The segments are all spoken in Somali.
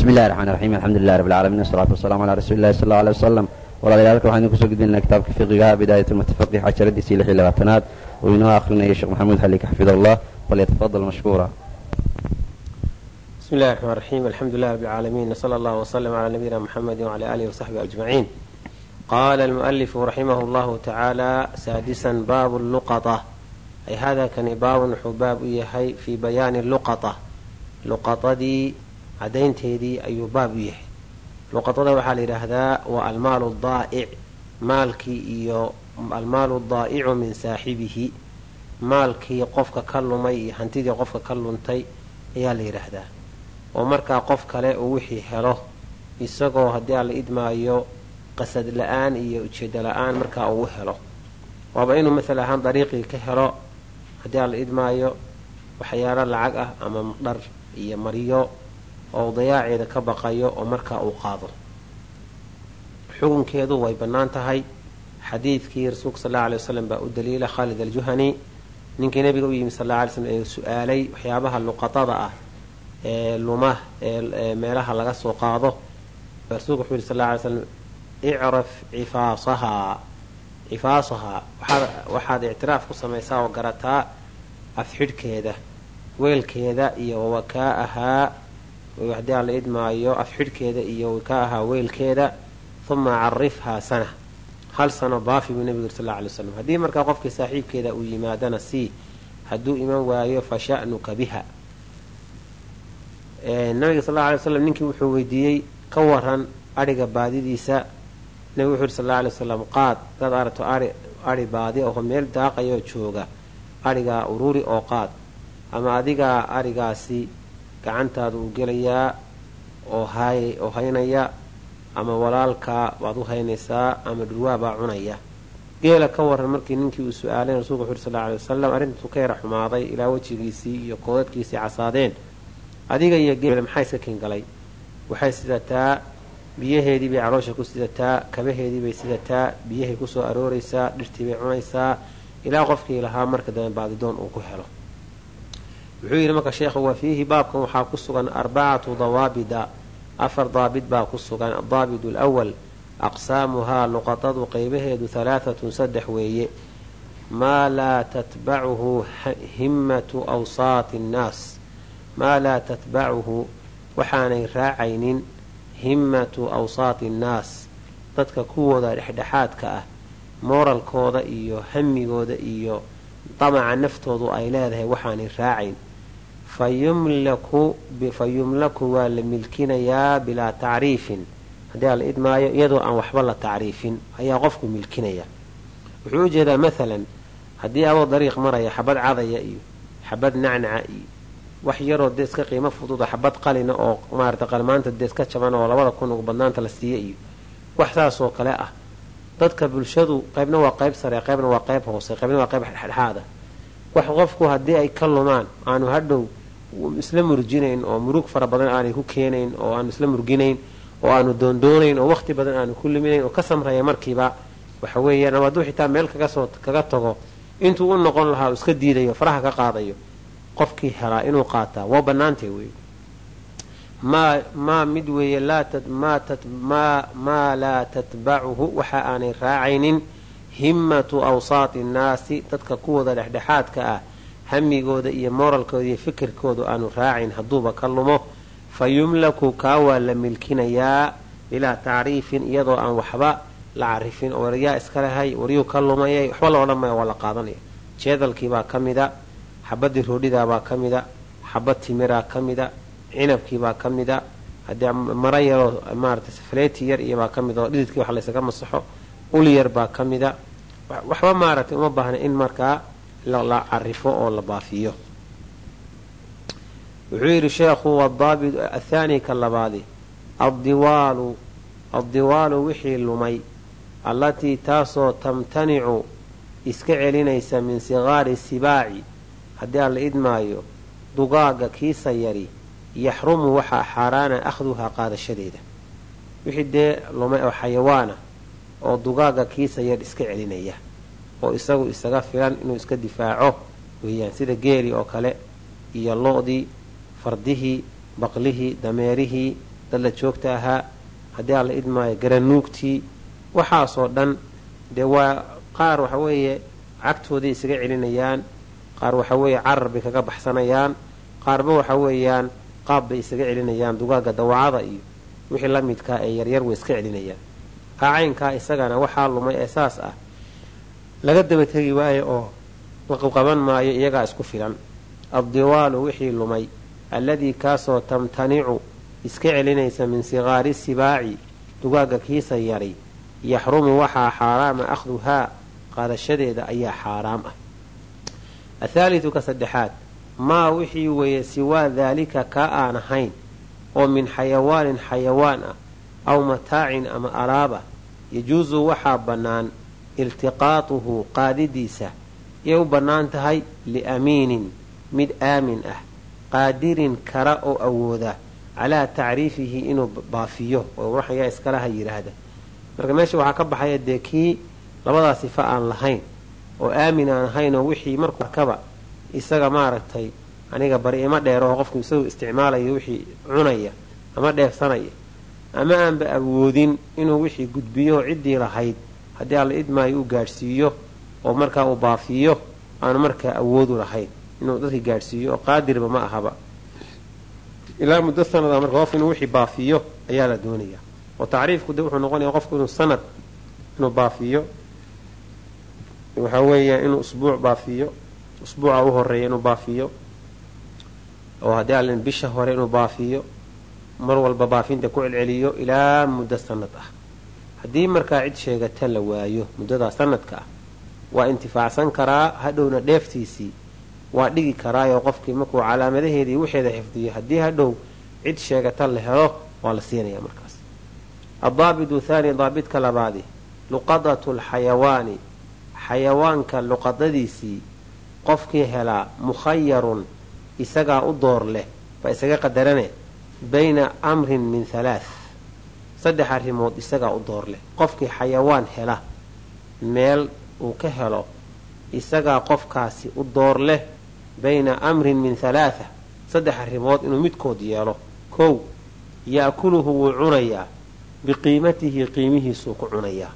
bismi illahi raxmaan raxiim alxamdulilah rabbilcaalamiin wasalaatu wasalamu calaa rasuuli illahi sal alay wasalam walaalayaal halkan idin ku soo gudbinaynaa kitaabka fiqigaha bidaayat almutafaqix cajaradiisii lix labaatanaad uu inoo akhrinaya sheekh maxamuud xaliik xafid allah falyatafadal mashkuura bismi illahi raxmaan raxiim alxamdulilah rabbilcaalamiin wsala allah wslama calaa nabiyina muxamedi wcalaa aalihi wasaxbi ajmaciin qaala almualifu raximahu llahu tacaala saadisan baabu luqata. Ay haadakani baabun wuxuu baab u yahay fii bayaani luqata. Luqatadii cadaynteedii ayuu baab u yahay. Luqadada waxaa la yidhaahdaa waa almaalu daa'ic maalkii iyo almaalu daa'icu min saaxibihi. Maalkii qofka ka lumay iyo hantidii qofka ka luntay ayaa la yidhaahdaa. Oo markaa qof kale uu wixii helo isagoo haddii aan la idmaayo qasad la'aan iyo ujeeda la'aan markaa uu helo. Waaba inuu masal ahaan dariiqii ka helo haddii aan la idmaayo waxyaalo lacag ah ama dhar iyo maryo oo dayaaceeda ka baqayo oo markaa uu qaado. Xukunkeedu way bannaan tahay. Xadiidkii rasuulka sal alla alay wasalam baa u daliila khaalid aljuhani. Ninkii nabiga u yimi sal alla alay slm ee su'aalay waxyaabaha luqatada ah ee luma ee meelaha laga soo qaado. Rasuulku wuxuu yihi sal alla alay slam icraf cifaasahaa cifaasahaa waxaad ictiraaf ku samaysaa oo garataa afxidhkeeda weelkeeda iyo wakaa'ahaa aan la idmaayo afxidhkeeda iyo wakaahaa weelkeeda uma carifhaa sana. Hal sano baafi buu nebigu yiri sal alay slam haddii markaa qofkii saaxiibkeeda uu yimaadana sii hadduu iman waayo fa sha'nuka biha nabiga sal alay slam ninkii wuxuu weydiiyey ka waran adhiga baadidiisa. Nebigu wuxuu yiri sal alay wasalam qaad dad aragto adhi baadi oo meel daaqayoo jooga. Adhigaa ururi oo qaad. Ama adigaa adhigaasi gacantaada uu gelayaa oo haynaya ama walaalkaa baad u haynaysaa ama dhurwaa baa cunaya. Geela ka waran markii ninkii uu su'aalay rasuulku wuxu uri sal alay wasalam arrintuu ka yara xumaaday ilaa wejigiisii iyo koodadkiisii casaadeen. Adiga iyo geela maxaa iska kingalay waxay sidataa biyaheedii bay caloosha ku sidataa kabaheedii bay sidataa biyahay ku soo arooraysaa dhirtii bay cunaysaa ilaa qofkii lahaa marka dambe baadidoon uu ku helo wuxuu yidhi marka sheekhu wa fiihi baabkan waxaa ku sugan arbacatu dawaabida. Afar daabid baa ku sugan. Adaabit alwal aqsaamuhaa luqatadu qeybaheedu halaaatun saddex weeye. Maa laa tatbacuhu himmatu awsaati nnaas. Maa laa tatbacuhu waxaanay raacaynin himmatu awsaati annaas dadka kuwooda dhexdhexaadka ah mooralkooda iyo hamigooda iyo damaca naftoodu ay leedahay waxaanay raacayn fa yumlaku waa la milkinayaa bilaa tacriifin. Haddii aan la idmaayo iyadoo aan waxba la tacriifin ayaa qofku milkinaya. Wuxuu u maalan haddii adoo dariiq maraya xabad cadaya iyo xabad nacnaca iyo wax yaroo dee iska qiimo fududa xabad qalina oo maarata qalmaanta dee iska jaban oo labada kun ugu badnaanta la siiya iyo wax saasoo kale ah. Dadka bulshadu qaybna waa qayb sare qaybna waa qayb hoose qaybna waa qayb dhexdhexaada wax qofku haddii ay ka lumaan aanu hadhow isla murjinayn oo murug fara badan aanay ku keenayn oo aanu isla murginayn oo aanu doondoonayn oo waqti badan aanu ku liminayn oo ka samraya markiiba. Waxa weeyaan ama hadduu xitaa meel kagasoo kaga tago intuu u noqon lahaa uu iska diidayo faraha ka qaadayo qofkii helaa inuu qaataa waa bannaantay wey maa mid weeye maa laa tatbacuhu waxa aanay raacaynin himmatu awsaati nnaasi dadka kuwooda dhexdhexaadka ah hamigooda iyo mooralkooda iyo fikirkoodu aanu raacayn hadduuba ka lumo fa yumlaku kaa waa la milkinayaa bilaa tacriifin iyadoo aan waxba la carifin. Oo waryaa iska waryuu ka lumayay waxba la odhan waa la qaadanaya. Jeedalkiibaa ka mida xabadii roodhidaabaa ka mida xabad timiraa ka mida cinabkiibaa ka mida haddii mara yaroo maarata safleeti yar iyobaa ka mid oo dhididkii wax laysaga masaxo ul yar baa ka mida. Waxba maaragtay uma baahna in markaa la carifo oo la baafiyo. Wuxuu yidhi sheekhu wadaabit athaani ka labaadi. Addiwaalu addiwaalu wixii lumay allatii taasoo tamtanicu iska celinaysa min sigaari sibaaci. Haddii aan la idmaayo dugaaga kiisa yari yaxrumu waxaa xaaraana akhduhaa qaadashadeeda. Wixii dee lumay oo xayawaana oo dugaaga kiisa yar iska celinaya oo isagu isaga filan inuu iska difaaco weeyaan sida geeli oo kale iyo lo-dii fardihii baqlihii dameerihii dad la joogta ahaa haddii alla idmaayo garanuugtii waxaasoo dhan dee waa qaar waxa weeye cagtooday isaga celinayaan qaar waxa weeye carar bay kaga baxsanayaan qaarba waxa weeyaan qaab bay isaga celinayaan dugaagga dawacada iyo wixii la midkaa ee yaryar way iska celinayaan. Kaa caynkaa isagana waxaa lumay ee saas ah laga daba tegi waayo oo laqaban maayo iyagaa isku filan. Addiwaalu wixii lumay alladii kaasoo tamtanicu iska celinaysa min sigaari sibaaci dugaagga kiisa yaray yaxrumu waxaa xaaraama akhduhaa qaadashadeeda ayaa xaaraam ah. Athaalitu ka saddexaad maa wixii weeye siwaa daalika kaa aan ahayn oo min xayawaanin xayawaan ah aw mataacin ama alaaba yajuusu waxaa bannaan iltiqaatuhu qaadidiisa yay u bannaan tahay liamiinin mid aamin ah qaadirin kara oo awooda calaa tacriifihi inuu baafiyo oo waxyaa iskalaha yidhaahda marka meesha waxaa ka baxaya dee kii labadaa sifa aan lahayn oo aamin aan ahayn oo wixii markuu arkaba isaga maaragtay aniga bari ima dheer oo qofku isagu isticmaalayo wixii cunaya ama dheefsanaya ama aanba awoodin inuu wixii gudbiyo ciddii lahayd haddii alla idmaayo u gaadhsiiyo oo markaa uu baafiyo aanu markaa awoodu lahayn inuu dadka gaadhsiiyo oo qaadirba ma ahaba. Ilaa muddo sanada marka qof inuu wixii baafiyo ayaa la doonaya. Oo tacriifku de wuxuu noqonaya qofku inuu sanad inuu baafiyo. Waxaa weeya inuu usbuuc baafiyo usbuuca u horreeya inuu baafiyo. Oo haddii allen bisha hore inuu baafiyo mar walba baafinta ku celceliyo ilaa muddo sanad ah haddii markaa cid sheegata la waayo muddadaa sanadka ah waa intifaacsan karaa hadhowna dheeftiisii waa dhigi karaayoo qofkii markuu calaamadaheedii waxeeda xifdiyo. Haddii hadhow cid sheegata la helo waa la siinaya markaas. Addaabitu thaani daabidka labaadi luqadatu lxayawaani xayawaanka luqadadiisii qofkii helaa mukhayarun isagaa u door leh baa isaga qadarane bayna amrin min halaath saddex arrimood isagaa u door leh. Qofkii xayawaan hela meel uu ka helo isagaa qofkaasi u door leh bayna amrin min halaatha saddex arrimood inuu midkood yeelo. Kow ya'kuluhu wuu cunayaa biqiimatihi qiimihiisuu ku cunayaa.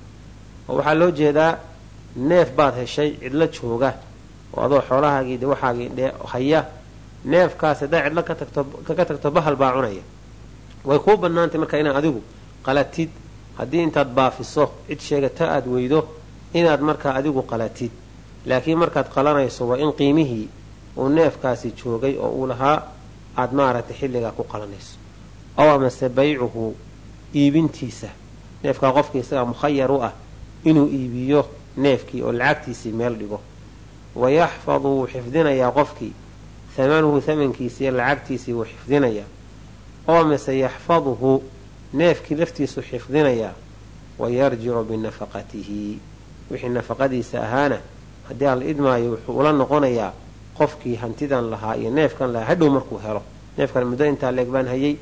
Oo waxaa loo jeedaa neef baad heshay cidlo jooga oo adoo xoolahaagii de waxaagii dhe haya neefkaas haddaa cidlo kaga tagto bahal baa cunaya. Way kuu bannaantay marka inaad adigu qalatid. Haddii intaad baafiso cid sheegata aad weydo inaad markaa adigu qalatid. Laakiin markaad qalanayso waa in qiimihii uu neefkaasi joogay oo uu lahaa aad maaragtay xilligaa ku qalanayso. Ow amase baycuhu iibintiisa. Neefkaa qofkii isagaa mukhayar u ah inuu iibiyo neefkii oo lacagtiisii meel dhigo. Wayaxfadu wuu xifdinayaa qofkii. Hamanuhu hamankiisiiyo lacagtiisii wuu xifdinayaa. Oo amase yaxfaduhu neefkii laftiisuu xifdinayaa wayarjicu binafaqatihi. Wixii nafaqadiisa ahaana haddii alla idmaayo wuxuu ula noqonayaa qofkii hantidan lahaa iyo neefkan lahaa. Hadhow markuu helo neefkan muddo intaa leeg baan hayay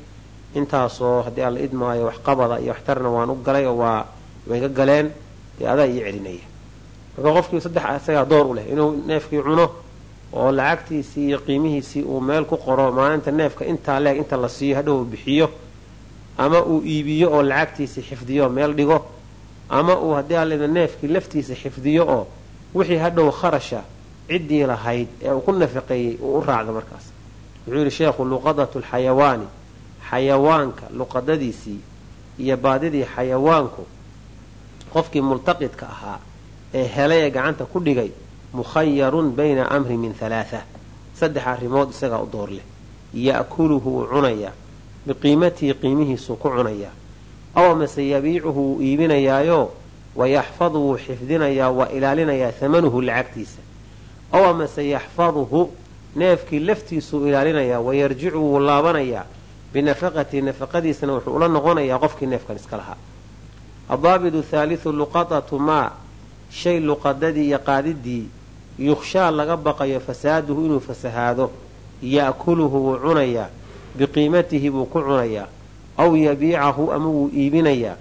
intaasoo haddii alla idmaayo waxqabada iyo waxtarna waan u galay oo waa wayga galeen dee adaa ii celinaya. Marka qofkii saddex isagaa door u leh inuu neefkii cuno oo lacagtiisii iyo qiimihiisii uu meel ku qoro maalinta neefka intaa leeg inta la siiyo hadhow bixiyo ama uu iibiyo oo lacagtiisii xifdiyo meel dhigo. Ama uu haddii alida neefkii laftiisa xifdiyo oo wixii hadhow kharasha ciddii lahayd ee uu ku nafaqeeyey uu u raacdo markaas. Wuxuu yidhi sheekhu luqadatu lxayawaani xayawaanka luqadadiisii iyo baadidii xayawaanku qofkii multaqidka ahaa ee helay ee gacanta ku dhigay mukhayarun bayna amrin min halaatha saddex arrimood isagaa u door leh. Ya'kuluhu wuu cunayaa biqiimatihi qiimihiisuu ku cunayaa aw amase yabiicuhu wuu iibinayaayo wayaxfadu wuu xifdinayaa waa ilaalinayaa hamanuhu lacagtiisa. Aw amase yaxfaduhu neefkii laftiisuu ilaalinayaa wayarjicu wuu laabanayaa binafaqatihi nafaqadiisana wuxuu ula noqonayaa qofkii neefkan iska lahaa. Addaabidu thaalithu luqadatu maa shay luqadadii iyo qaadidii yukhshaa laga baqayo fasaaduhu inuu fasahaado ya'kuluhu wuu cunayaa biqiimatihi buu ku cunayaa aw yabiicahu ama wuu iibinayaa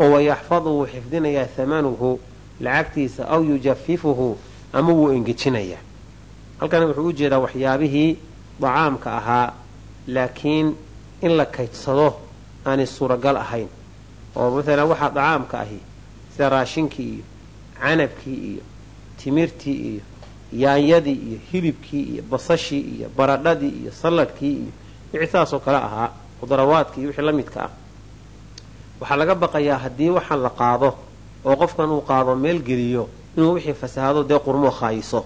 oo wayaxfadu wuu xifdinayaa hamanuhu lacagtiisa aw yujafifuhu ama wuu engejinayaa halkan wuxuu u jeedaa waxyaabihii dacaamka ahaa laakiin in la kaydsado aanay suuragal ahayn. Oo maalan waxaa dacaamka ahi sida raashinkii iyo canabkii iyo timirtii iyo yaanyadii iyo hilibkii iyo basashii iyo baradhadii iyo salladhkii iyo wixii saasoo kale ahaa khudarawaadkii iyo wixii la midka ah waxaa laga baqayaa haddii waxaan la qaado oo qofkan uu qaado meel geliyo inuu wixii fasahaado dee qurmoo khaayiso.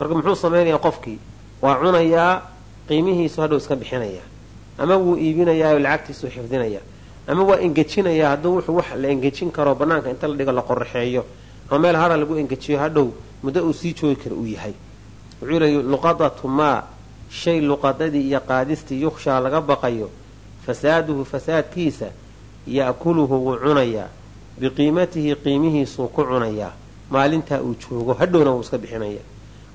Marka muxuu samaynayaa qofkii? Waa cunayaa qiimihiisu hadhow iska bixinaya ama wuu iibinayaa lacagtiisuu xifdinaya ama waa engejinayaa hadduu wuxuu wax la engejin karo bannaanka inta la dhigo la qoraxeeyo ama meel hara lagu engejiyo hadhow muddo uu sii joogi kara uu yahay. Wuxuu leey luqadatu maa shay luqadadii iyo qaadistii yukhshaa laga baqayo fasaaduhu fasaadkiisa ya'kuluhu wuu cunayaa biqiimatihi qiimihiisuu ku cunayaa maalintaa uu joogo hadhowna wuu iska bixinaya.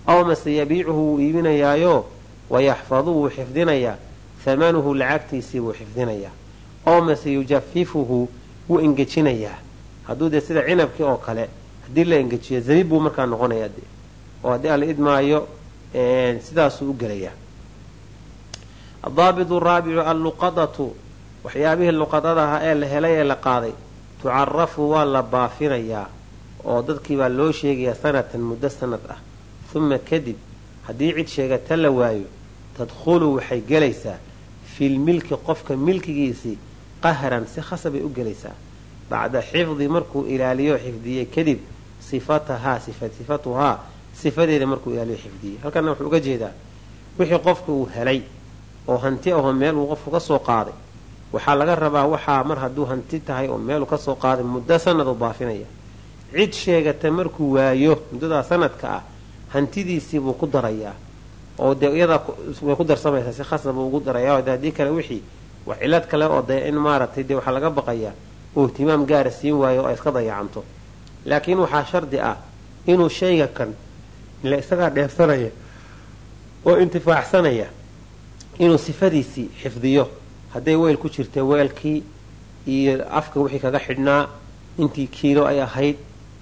Aw mase yabiicuhu wuu iibinayaayo wayaxfadu wuu xifdinayaa hamanuhu lacagtiisii wuu xifdinayaa aw mase yujafifuhu wuu engejinayaa hadduu dee sida cinabkii oo kale haddii la engejiyo zabiib buu markaa noqonayaa de oo haddii ala idmaayo sidaasuu u gelayaa. Adaabitu raabicu alluqadatu waxyaabihii luqadada ahaa ee la helay ee la qaaday tucarafu waa la baafinayaa oo dadkii baa loo sheegayaa sanatan muddo sanad ah. Uma kadib haddii cid sheegata la waayo tadkhulu waxay gelaysaa filmilki qofka milkigiisii qahran si khasabay u gelaysaa. Bacda xifdi markuu ilaaliyo xifdiyey kadib sifatahaa sifatuhaa sifadeeda markuu ilaaliyo xifdiyey halkana wuxuu uga jeedaa wixii qofka uu helay oo hanti aho meel uu qofku ka soo qaaday waxaa laga rabaa waxaa mar hadduu hanti tahay oo meeluu ka soo qaaday muddo sanadu baafinaya. Cid sheegata markuu waayo muddadaa sanadka ah hantidiisii buu ku darayaa oo dee iyadaa way ku darsamaysaa si khasab buu ugu darayaa. De haddii kale wixii wax cilad kale oo dee in maaragtay dee waxaa laga baqayaa uu ihtimaam gaara siin waayo oo ay iska dayacanto. Laakiin waxaa shardi ah inuu shayga kan ila isagaa dheefsanaya oo intifaacsanaya inuu sifadiisii xifdiyo. Hadday weel ku jirta weelkii iyo afka wixii kaga xidhnaa intii kiilo ay ahayd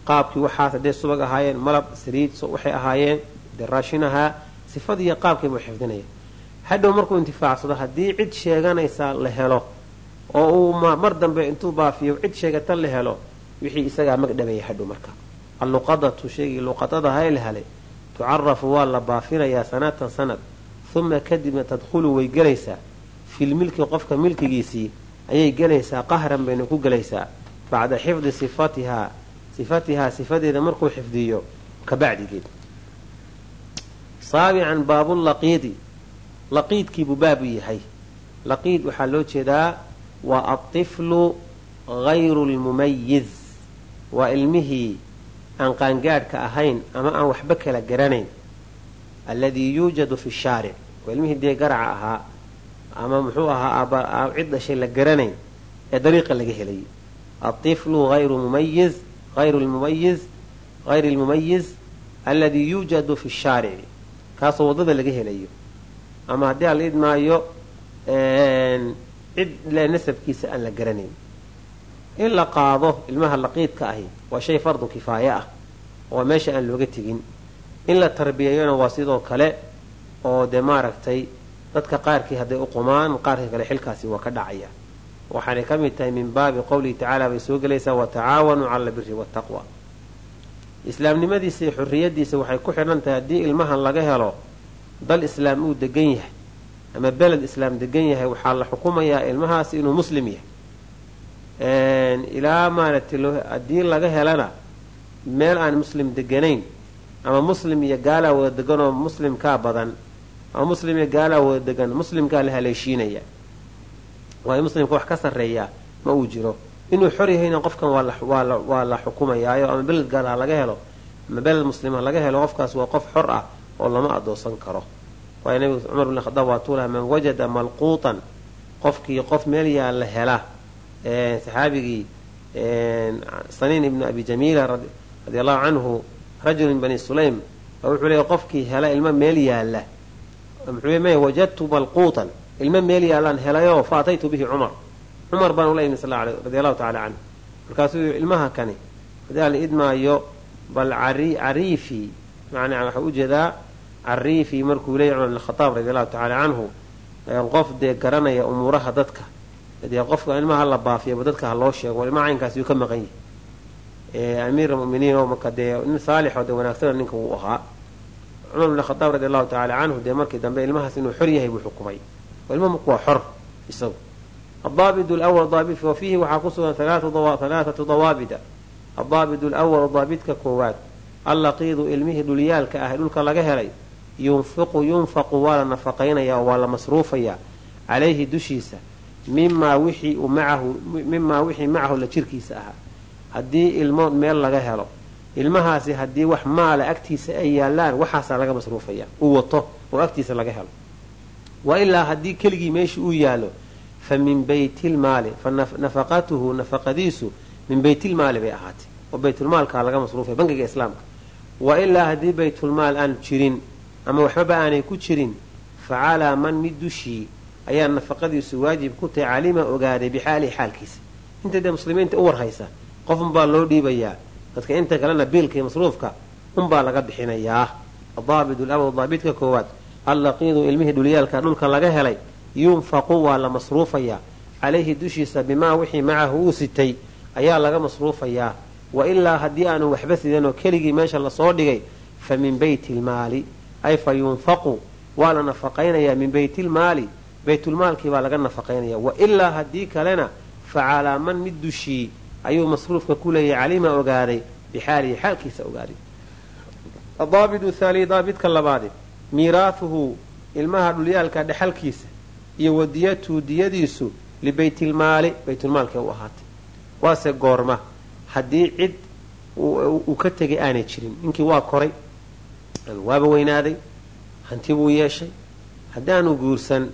qaabkii waxaas hadday subag ahaayeen malab saliid waxay ahaayeen dee raashin ahaa sifadiiyo qaabkii buu xifdinaya. Hadhow markuu intifaacsado haddii cid sheeganaysa la helo oo uu mar dambe intuu baafiyo cid sheegata la helo wixii isagaa magdhabaya hadhow marka. Alluqadatu shaygii luqadadaha la helay tucarafu waa la baafinayaa sanatan sanad uma kadibna tadkhulu way gelaysaa. Filmilki qofka milkigiisii ayay gelaysaa qahran bayna ku gelaysaa. Bacda xifdi sifatihaa sifatihaa sifadeeda markuu xifdiyo kabacdigeed saabican baabulaqiidi laqiidkiibuu baabu yahay. Laqiid waxaa loo jeedaa waa atiflu hayru lmumayiz waa ilmihii aan qaangaadhka ahayn ama aan waxba kala garanayn. Alladii yuujadu fi shaaric waa ilmihii dee garaca ahaa ama muxuu ahaa cid dhashay la garanayn ee dariiqa laga helay. Atiflu ayru mumayiz ayru lmumayiz hayri lmumayiz alladii yuujadu fi shaarici kaasoo waddada laga helayo. Ama haddii aan la idmaayo cid le nasabkiisa aan la garanayn in la qaado ilmaha laqiidka ahi waa shay fardu kifaaye ah oo meesha aan looga tegin. In la tarbiyayona waa sidoo kale oo dee maaragtay dadka qaarkii hadday u qumaan qaarka kale xilkaasi waa ka dhacaya. Waxaanay ka mid tahay min baabi qowlihi tacaala bay soo gelaysaa watacaawanuu cala albiri waataqwa islaamnimadiisa iyo xurriyadiisa waxay ku xidhan tahay haddii ilmahan laga helo dal islaam uu degan yahay ama beled islaam degan yahay waxaa la xukumayaa ilmahaasi inuu muslim yahay ilaa maaragtay haddii laga helana meel aan muslim deganayn ama muslim iyo gaalaa wada deganoo muslimkaa badan ama muslim iyo gaalaa wada degan muslimkaa la haleeshiinaya waayo muslimka wax ka sarreeyaa ma uu jiro. Inuu xor yahayna qofkan waa la xukumayaayo ama beled gaal ha laga helo ama beled muslim ha laga helo qofkaas waa qof xor ah oo lama adoosan karo. Waayo nabigu cumar bn khadaab waa tuulaha man wajada malquutan qofkii qof meel yaa la hela saxaabigii saniin ibnu abi jamiila radi allahu canhu rajul min bani sulaym oo wuxuu leeya qofkii hela ilmo meel yaalla. Muxuu maya wajadtu malquutan ilmo meel yaallaan helayoo fa bihi cumar. Cumar baan ula imi sal radi allahu tacala canhu. Markaasuu ilmaha kani hadaa la idmaayo bal cariifi. Macnaa waxaa u jeedaa cariifi markuu leeya cumar bn khadaab radi allahu tacala canhu qof dee garanaya umuuraha dadka dee qofka ilmaha la baafiyaba dadka ha loo sheego ilmaha caynkaas yuu ka maqan yahay. Amiir muminiin oo marka dee nin saalixoo dee wanaagsana ninka wuu ahaa cumar bn khadaab radi allahu tacaala canhu dee markii dambe ilmahaas inuu xor yahay buu xukumay. Oo waa xor isagu. Adaabid lwal daabit wa fiihi waxaa ku sugan halaathatu dawaabida. Adaabid lwal daabidka koowaad allaqiidu ilmihii dhulyaalka ah dhulka laga helay yunfiqu yunfaqu waa la nafaqaynaya oo waa la masruufayaa calayhi dushiisa mimaa wixii macahu la jirkiisa ahaa. Haddii ilmo meel laga helo ilmahaasi haddii wax maala agtiisa ay yaalaan waxaasaa laga masruufaya. Uu wato oo agtiisa laga helo. Wa ilaa haddii keligii meesha uu yaalo fa min baytilmaali fa nafaqatuhu nafaqadiisu min baytilmaali bay ahaatay. Oo baytulmaalkaa laga masruufaya bankiga islaamka. Wa ilaa haddii baytulmaal aan jirin ama waxbaba aanay ku jirin fa calaa man mid dushii ayaa nafaqadiisu waajib ku tahay calima ogaaday bixaalihi xaalkiisa. Inta dee muslimiinta u warhaysa qof unbaa loo dhiibayaa. Dadka inta kalena biilka iyo masruufka unbaa laga bixinayaa. Adaabid lawal daabidka koowaad allaqiidu ilmihii dhulyaalka dhulka laga helay yunfaqu waa la masruufayaa calayhi dushiisa bimaa wixii macahu uu sitay ayaa laga masruufayaa wa ilaa haddii aanu waxba sidanoo keligii meesha la soo dhigay fa min baytilmaali ay fa yunfaqu waa la nafaqaynayaa min baytilmaali baytulmaalkii baa laga nafaqaynaya wa ilaa haddii kalena fa calaa man mid dushii ayuu masruufka ku leeyahay calima ogaaday bixaalihi xaalkiisa ogaaday. Adaabidu thaani daabidka labaadi miiraahuhu ilmaha dhulyaalka dhexalkiisa iyo wadiyatuhu diyadiisu libaytilmaali baytulmaalkee u ahaatay. Waase goorma haddii cid uu ka tegay aanay jirin. Ninkii waa koray ama waaba weynaaday hanti buu yeeshay. Haddaanu guursan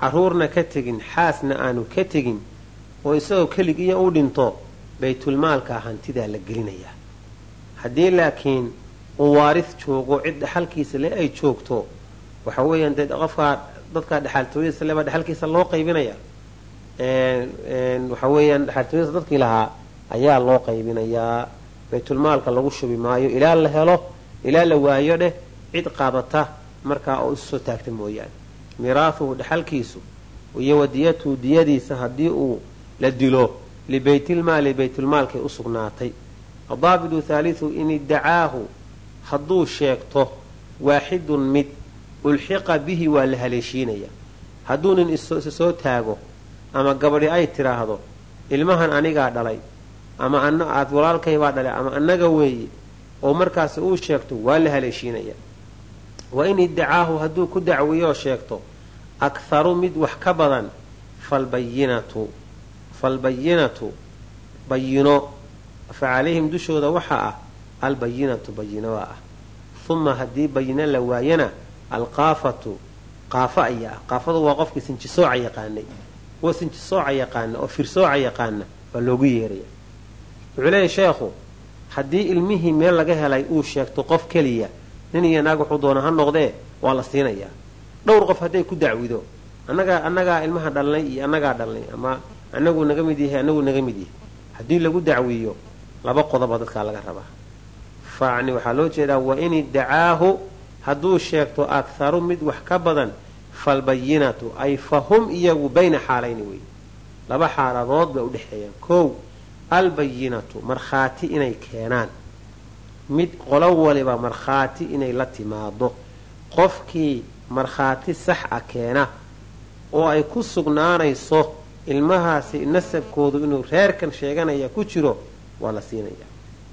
caruurna ka tegin xaasna aanu ka tegin oo isagoo keligiiya u dhinto baytulmaalkaa hantidaa la gelinayaa. Haddii laakiin uu waaris joogo cid dhexalkiisa le ay joogto waxa weeyaan dee qofkaa dadkaa dhexaaltooyadiisa lebaa dhexalkiisa loo qaybinayaa waxa weeyaan dhexaaltooyadiisa dadkii lahaa ayaa loo qaybinayaa baytulmaalka lagu shubi maayo ilaa la helo ilaa la waayo dheh cid qaadata markaa oo isu soo taagta mooyaane miraahuhu dhexalkiisu iyo wadiyatuhu diyadiisa haddii uu la dilo libaytilmaali baytulmaalkay u sugnaatay. Adaabidu thaalithu in iddacaahu hadduu sheegto waaxidun mid ulxiqa bihi waa la haleeshiinaya. Hadduu nin isa soo taago ama gabadhi ay tidhaahdo ilmahan anigaa dhalay ama aad walaalkay baa dhalay ama annaga weeye oo markaasi uu sheegto waa la haleeshiinaya wa in iddacaahu hadduu ku dacwiyoo sheegto akharu mid wax ka badan falbayinatu falbayinatu bayino. Fa calayhim dushooda waxaa ah albayinatu bayinoa ah. Uma haddii bayino la waayana alqaafatu qaafo ayaa ah. Qaafadu waa qofkii sinjisooca yaqaanay. Kuwa sinjisooca yaqaana oo firsooca yaqaana waa loogu yeeraya wuxuu leeyahy sheekhu haddii ilmihii meel laga helay uu sheegto qof keliya nin iyo naag wuxuu doona ha noqdee? Waa la siinayaa. Dhowr qof hadday ku dacwido annagaa annagaa ilmaha dhalnay iyo annagaa dhalnay ama anaguu naga mid yahay anaguu naga mid yahay. Haddii lagu dacwiyo laba qodoba dadkaa laga rabaa. Facni waxaa loo jeedaa wa in iddacaahu hadduu sheegto akharu mid wax ka badan falbayinatu ay fa hum iyagu bayna xaalayni wey laba xaaladood bay udhexeeyaan kow albayinatu markhaati inay keenaan mid qolo waliba markhaati inay la timaado qofkii markhaati sax a keena oo ay ku sugnaanayso ilmahaasi nasabkoodu inuu reerkan sheeganaya ku jiro waa la siinaya.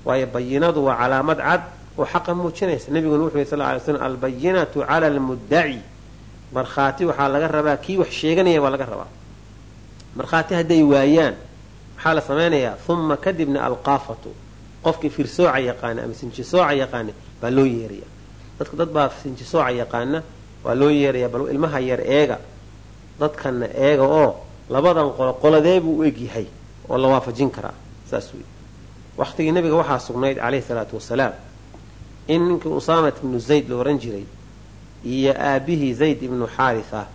Waayo bayinadu waa calaamad cad oo xaqa muujinaysa. Nabiguna wuxu yhi sal ly slm albayinatu cala almuddaci. Markhaati waxaa laga rabaa kii wax sheeganaya baa laga rabaa. Markhaati hadday waayaan maxaa la samaynayaa uma kadibna alqaafatu qofkii firsooca yaqaana ama sinjisooca yaqaana baa loo yeeraya dadka dad baa sinjisooca yaqaana waa loo yeeraya bal ilmaha yar eega. Dadkanna eega oo labadan qolo qoladee buu u egyahay oo la waafajin karaa saas wey waqtigii nabiga waxaa sugnayd calayhi salaatu wasalaam in ninkii usaamat ibnu zayd la ohan jiray iyo aabihii zayd ibnu xaaritha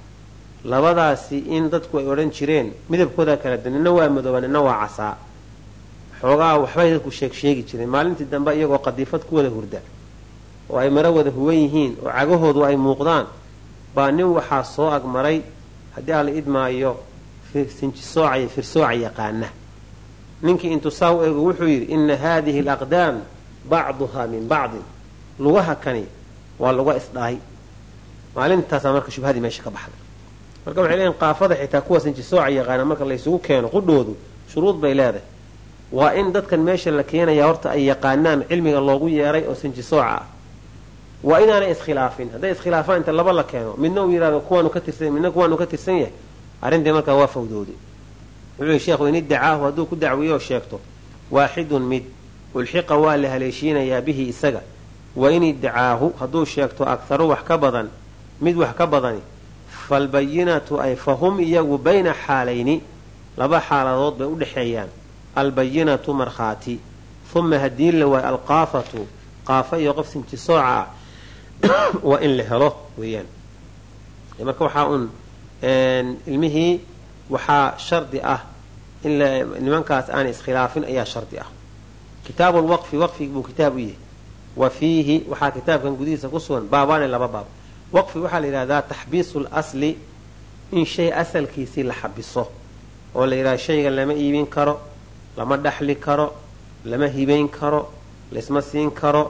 labadaasi in dadku ay odhan jireen midabkooda kala duwan nina waa madooba nina waa casaa xoogaa waxbay dadku sheeg sheegi jireen. Maalintii dambe iyagoo qadiifad ku wada hurda oo ay maro wada huwan yihiin oo cagahoodu ay muuqdaan baa nin waxaa soo agmaray haddii alla idmaayo sinjisoocaya firsooca yaqaana. Ninkii intuu saa u eego wuxuu yidhi ina haadihi alaqdaam bacduhaa min bacdin. Lugaha kani waa luga isdhaay maalintaasaa marka shubhadii meesha ka baxday. Marka waxay leeyiin qaafada xitaa kuwa sinjisooca yaqaana marka laysugu keeno qudhoodu shuruud bay leedahay waa in dadkan meesha la keenaya horta ay yaqaanaan cilmiga loogu yeeray oo sinjisooca ah waa inaanay iskhilaafin. Hadday iskhilaafaan inta laba la keeno midna uu yidhahdo kuwaanu ka tirsan midna kuwaanu ka tirsan yahay. Arrintii markaa waa fawdooday wuxuu yihi sheekhu in iddacaahu hadduu ku dacwiyo sheegto. Waaxidun mid. Ulxiqa waa la haleeshiinayaa bihi isaga. Wa in iddacaahu hadduu sheegto akharu wax ka badan mid wax ka badani. Falbayinatu ay fahum iyagu bayna xaalayni. Laba xaaladood bay u dhexeeyaan albayinatu markhaati uma haddii la waayo alqaafatu qaafa iyo qof sinjisooca ah waa in la helo weeyaan. Marka waxaa un ilmihii waxaa shardi ah in nimankaas aanay iskhilaafin ayaa shardi ah. Kitaabu lwaqfi waqfigi buu kitaab u yahay. Wa fiihi waxaa kitaabkan gudihiisa ku sugan baabaane laba baab. Waqfi waxaa la yidhahdaa taxbiisu lasli in shay asalkiisii la xabiso oo la yidhahda shayga lama iibin karo lama dhaxli karo lama hibayn karo laysma siin karo.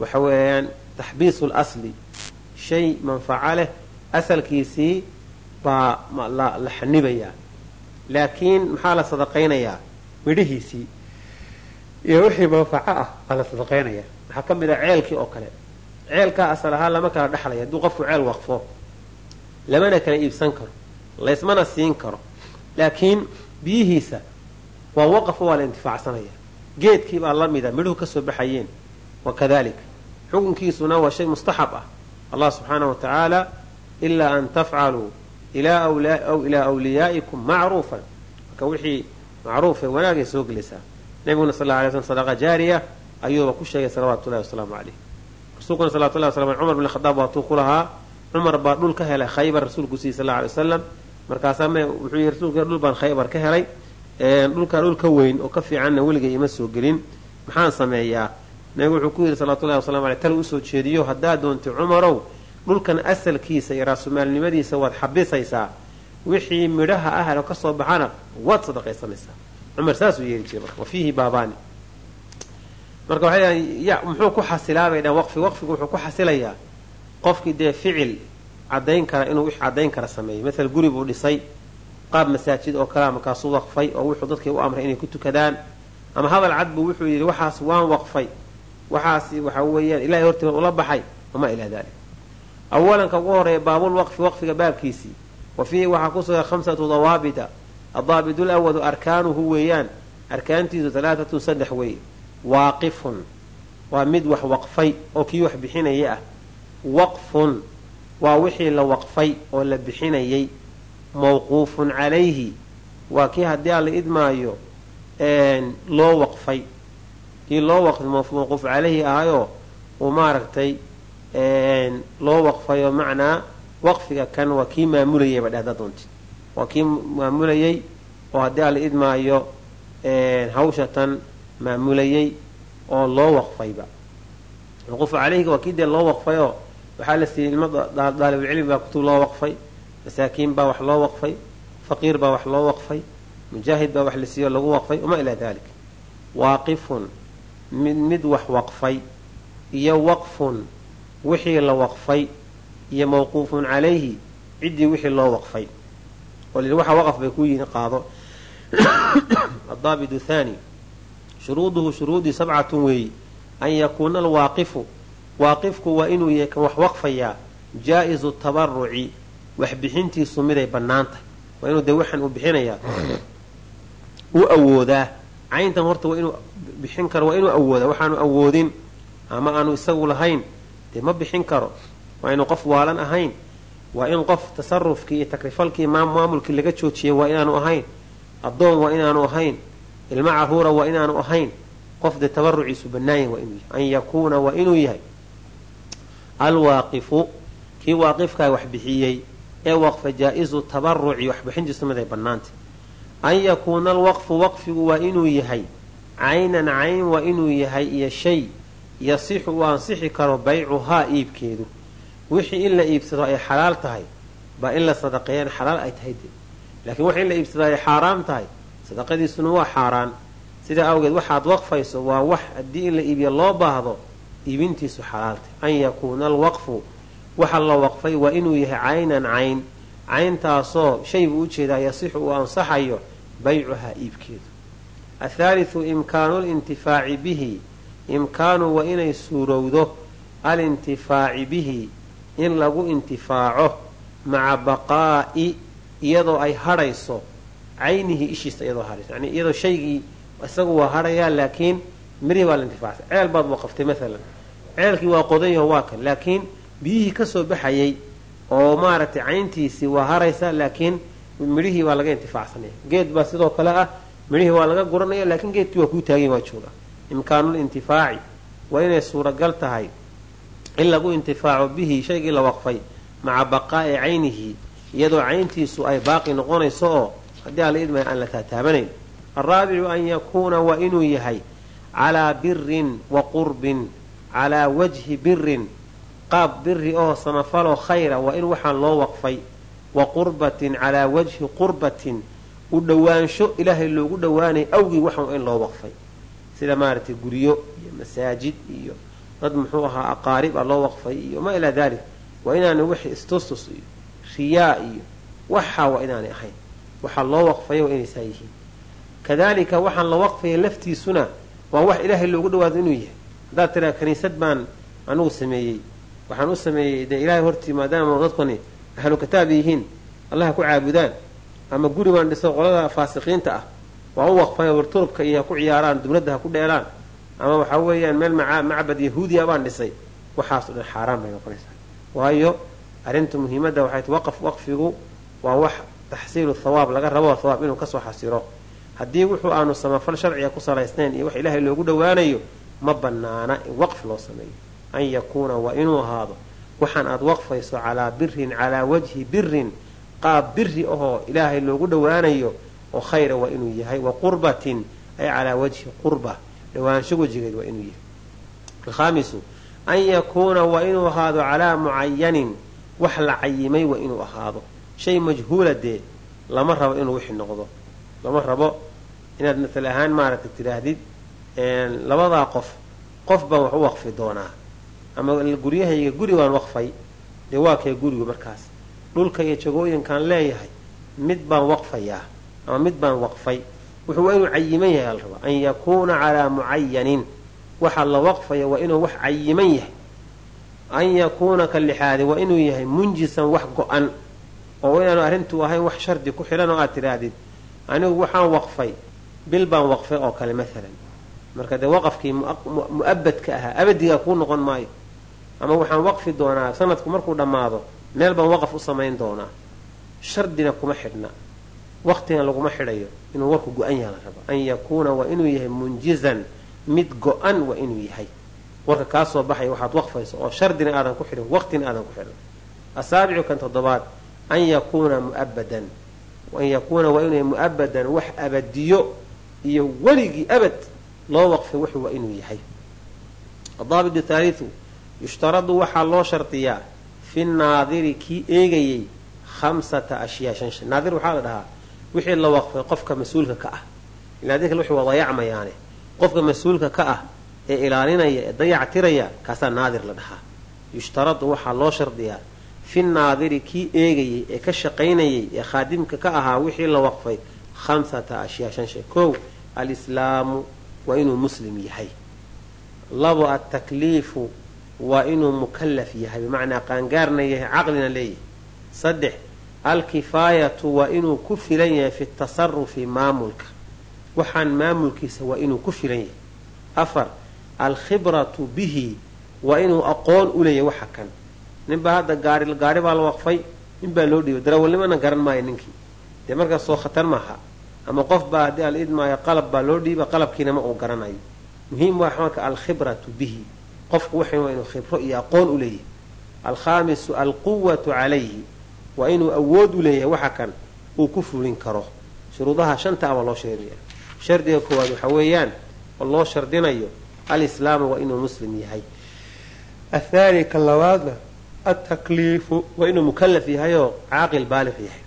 Waxa weeyaan taxbiisu lasli shay manfaco leh asalkiisii baa la xanibayaa laakiin maxaa la sadaqaynayaa? Midhihiisii. Iyo wixii manfaco ah baa la sadaqaynayaa. Waxaa ka mid a ceelkii oo kale. Ceelkaa asal ahaan lama kala dhexlaya hadduu qofku ceel waqfo lamana kala iibsan karo laysmana siin karo. Laakiin biyihiisa waa waqafo waa la intifaacsanaya. Geedkii baa la mida midhuhu ka soo baxayeen. Wa kadalika xukunkiisuna waa shay mustaxab ah. Allah subxaana wa tacaala ilaa an tafcaluu ilaa wliyaa'ikum macruufan marka wixii macruufee wanaagay soo gelaysaa nabiguna sal ly slm sadaqa jaariya ayuuba ku sheegay salawaatu llahi wasalaamu caleyh rasuulkuna salawatullahi waslam cumar bin khadaab waatuu ku lahaa. Cumar baa dhul ka helay khaybar rasuulku siiyey sal alay wasalam markaasaa wuxuu yihi rasuulka dhul baan khaybar ka helay dhulkaa dhul ka weyn oo ka fiicanna weligay ima soo gelin. Maxaan sameeyaa? Nabigu wuxuu ku yidhi salawatullahi wasalamu aley tal u soo jeediyo haddaad doontay cumarow dhulkan asalkiisa iyo raasumaalnimadiisa waad xabisaysaa wixii midhaha ahlo ka soo baxana waad sadaqaysanaysaa. Cumar saasuu yeeli jiray marka wa fiihi baabaani. Marka waxay ya muxuu ku xasilaa bay dhahan waqfi waqfigu wuxuu ku xasilayaa. Qofkii dee ficil cadayn kara inuu wix cadayn kara sameeyo. Maala guri buu dhisay qaab masaajid oo kalea markaasuu waqfay oo wuxuu dadkii u amray inay ku tukadaan. Ama hadal cad buu wuxuu yidhi waxaas waan waqfay. Waxaasi waxa weeyaan ilahay hortiiba ula baxay wamaa ilaa dalik awalanka ugu horreeya baabulwaqfi waqfiga baabkiisii wa fiihi waxaa ku sugan khamsatu dawaabita adaabitu lawalu arkaanuhu weeyaan arkaantiisu alaatatun saddex weeye waaqifun. Waa mid wax waqfay oo kii wax bixinaya ah. Waqfun. Waa wixii la waqfay oo la bixinayay mawquufun calayhi. Waa kii haddii aan la idmaayo loo waqfay. Kii loo waqfay mawquuf calayhi ahayoo uu maaragtay loo waqfayo macnaa waqfiga kan waa kii maamulayay ba dhahda doonti. Waa kii maamulayay oo haddii aan la idmaayo hawshatan maamulayay oo loo waqfayba mawquufu calayhiga waa kii dee loo waqfayoo waxaa la siiyey ilmo daalibulcilmi baa kutub loo waqfay masaakiin baa wax loo waqfay faqiir baa wax loo waqfay mujaahid baa wax la siiyo lagu waqfay wamaa ilaa dalik waaqifun mid mid wax waqfay iyo waqfun wixii la waqfay iyo mawquufun calayhi ciddii wixii loo waqfay. Oo li waxa waqaf bay ku yihiin qaado. Adaabidu thani shuruuduhu shuruudii sabcatun weeyi an yakuuna alwaaqifu waaqifku waa inuu yahay wax waqfayaa jaa-izu tabaruci wax bixintiisu miday bannaan tahay. Waa inuu dee waxaan uu bixinayaa uu awoodaa. Cayntan horta waa inuu bixin karo waa inuu awoodaa. Waxaanu awoodin ama aanu isagu lahayn dee ma bixin karo. Waa inuu qof waalan ahayn. Waa in qof tasarufkii iyo takrifalkii maamulkii laga joojiyay waa inaanu ahayn. Addoon waa inaanu ahayn. Ilmo caruura waa inaanu ahayn. Qof dee tabaruciisu banaanya waa inuu yahay. An yakuuna waa inuu yahay. Alwaaqifu kii waaqifkaa wax bixiyey ee waqfa jaa-izu tabaruci waxbixintiisu miday bannaantay an yakuuna alwaqfu waqfigu waa inuu yahay caynan cayn waa inuu yahay iyo shay yasixu uu ansixi karo baycuhaa iibkeedu. Wixii in la iibsado ay xalaal tahay baa in la sadaqeeyaan xalaal ay tahay de laakiin wax in la iibsadaa ay xaaraam tahay sadaqadiisuna waa xaaraan. Sidaa awgeed waxaad waqfayso waa wax haddii in la iibiyo loo baahdo iibintiisu xalaaltay an yakuuna alwaqfu waxa la waqfay waa inuu yahay caynan cayn. Cayntaasoo shay u jeedaa yasixu uu ansaxayo baycuhaa iibkeedu. Athaalithu imkaanu lintifaaci bihi. Imkaanu waa inay suurowdo alintifaaci bihi in lagu intifaaco maca baqaa'i iyadoo ay hadhayso caynihi ishiisa iyadoo hadhayso. Yani iyadoo shaygii isagu waa hadhayaa laakiin mirihii waa la intifaacsan ceel baad waqaftay maalan ceelkii waa qodanyaho waa kan laakiin biyihii ka soo baxayay oo maaragtay cayntiisii waa haraysa laakiin midhihii waa laga intifaacsanaya geed baa sidoo kale ah midhihii waa laga guranaya laakiin geedkii waa kuu taaganya waa jooga. Imkaanul waa inay suuragal tahay in lagu intifaaco bihi shaygii la waqfay maca baqaa'i caynihi iyadoo cayntiisu ay baaqi noqonayso oo haddii aan la idmaya aan la taataabanayn. Alraabicu an yakuuna waa inuu yahay calaa birin wa qurbin calaa wajhi birin qaab biri oo samafaloo khayra waa in waxaan loo waqfay. Wa qurbatin calaa wajhi qurbatin u dhowaansho ilaahay loogu dhowaanay awgii waxan in loo waqfay. Sida maaragtay guryo iyo masaajid iyo dad muxuu ahaa aqaarib a loo waqfay iyo ma ilaa dalik waa inaanay wixii istustus iyo riyaa iyo waxaa waa inaanay ahayn. Waxaa loo waqfaya waa inaysaa yihiin. Kadalika waxaan la waqfaya laftiisuna waa wax ilaahay loogu dhawaado inuu yahay. Haddaad tiraa kaniisad baan anugu sameeyey waxaan u sameeyey dee ilaahay hortii maadaama dadkani ahlu kitaab yihiin allaha ku caabudaan ama guri baan dhiso qolada faasiqiinta ah waa u waqfaya warturubka iyo ha ku ciyaaraan dubladda ha ku dheelaan ama waxaa weeyaan meel macbad yahuudiya baan dhisay waxaasoo dhan xaaraan bay noqonaysaa. Waayo arrinta muhiimadda waxay t waqf waqfigu waa wax taxsiilu thawaab laga rabo thawaab inuu ka soo xasiro. Haddii wuxuu aanu samafal sharciga ku salaysnayn iyo wax ilaahay loogu dhowaanayo ma banaana in waqf loo sameeyo an yakuuna waa inuu ahaado waxaan aad waqfayso calaa birin calaa wajhi birin qaab biri ahoo ilaahay loogu dhowaanayo oo khayra waa inuu yahay wa qurbatin ay calaa wajhi qurba dhowaansho wejigeed waa inuu yahay. Alkhaamisu an yakuuna waa inuu ahaado calaa mucayanin wax la cayimay waa inuu ahaado. Shay majhuula dee lama rabo inuu wixi noqdo. Lama rabo inaad matal ahaan maaragtay tidhaahdid labadaa qof qof baan wax u waqfi doonaa ama guryahayga guri baan waqfay. Dee waa kee gurigu markaas? Dhulka iyo jagooyinkaan leeyahay. Mid baan waqfayaa ama mid baan waqfay. Wuxuu waa inuu cayiman yahay rabaa. An yakuuna calaa mucayanin waxa la waqfaya waa inuu wax cayiman yahay. An yakuuna ka lixaadi waa inuu yahay munjisan wax go-an. Oo inaanu arrintu ahayn wax shardi ku xidhan oo aad tidhaahdid anigu waxaan waqfay bil baan waqfay oo kale maalan marka dee waqafkii mu'abadka ahaa abadigaa kuu noqon maayo ama waxaan waqfi doonaa sanadku markuu dhammaado meel baan waqaf u samayn doonaa. Shardina kuma xidhna. Waqtigan laguma xidhayo inuu warku go-an yaha la rabo. An yakuuna waa inuu yahay munjizan mid go-an waa inuu yahay. Warka kaa soo baxaya waxaad waqfayso oo shardina aadan ku xidhin waqtina aadan ku xidhin. Asaabicu kan toddobaad an yakuuna muabadan an yakuuna waa inuu yahay mu'abadan wax abadiyo iyo weligii abad loo waqfay wuxu waa inuu yahay yushtaradu waxaa loo shardiyaa fi naadiri kii eegayey khamsata ashyaa shan shay. Naadir waxaa la dhahaa wixii la waqfay qofka mas'uulka ka ah. Ila adii kale wixii waa dayacmayaane. Qofka mas'uulka ka ah ee ilaalinaya ee dayac tiraya kaasaa naadir la dhahaa. Yushtaradu waxaa loo shardiyaa fi naadiri kii eegayey ee ka shaqaynayay ee khaadimka ka ahaa wixii la waqfay khamsata ashyaa shan shay. Kow alislaamu waa inuu muslim yahay. Labo atakliifu waa inuu mukallaf yahay bimacnaa qaangaarna yahay caqlina leeyahay. Saddex alkifaayatu waa inuu ku filan yahay fi tasarufi maamulka. Waxaan maamulkiisa waa inuu ku filan yahay. Afar alkhibratu bihi waa inuu aqoon u leeyahay waxa kan. Ninbaa hadda gaari gaari baa la waqfay ninbaa loo dhiibay. Darawalnimana garan maayo ninkii. Dee markaas soo khatar maaha. Ama qof baa haddii ala idmaayo qalab baa loo dhiiba qalabkiina ma uu garanayo. Muhiim waa marka alkhibratu bihi qofku waa inuu khibro iyo aqoon u leeyahay. Alkhaamisu alquwatu calayhi waa inuu awood u leeyahay waxa kan uu ku fulin karo. Shuruudaha shanta abaa loo sheegaya shardiga koowaad waxa weeyaan oo loo shardinayo alislaamu waa inuu muslim yahay. Athaani ka labaadna altakliifu waa inuu mukalaf yahay oo caaqil baalix yahay.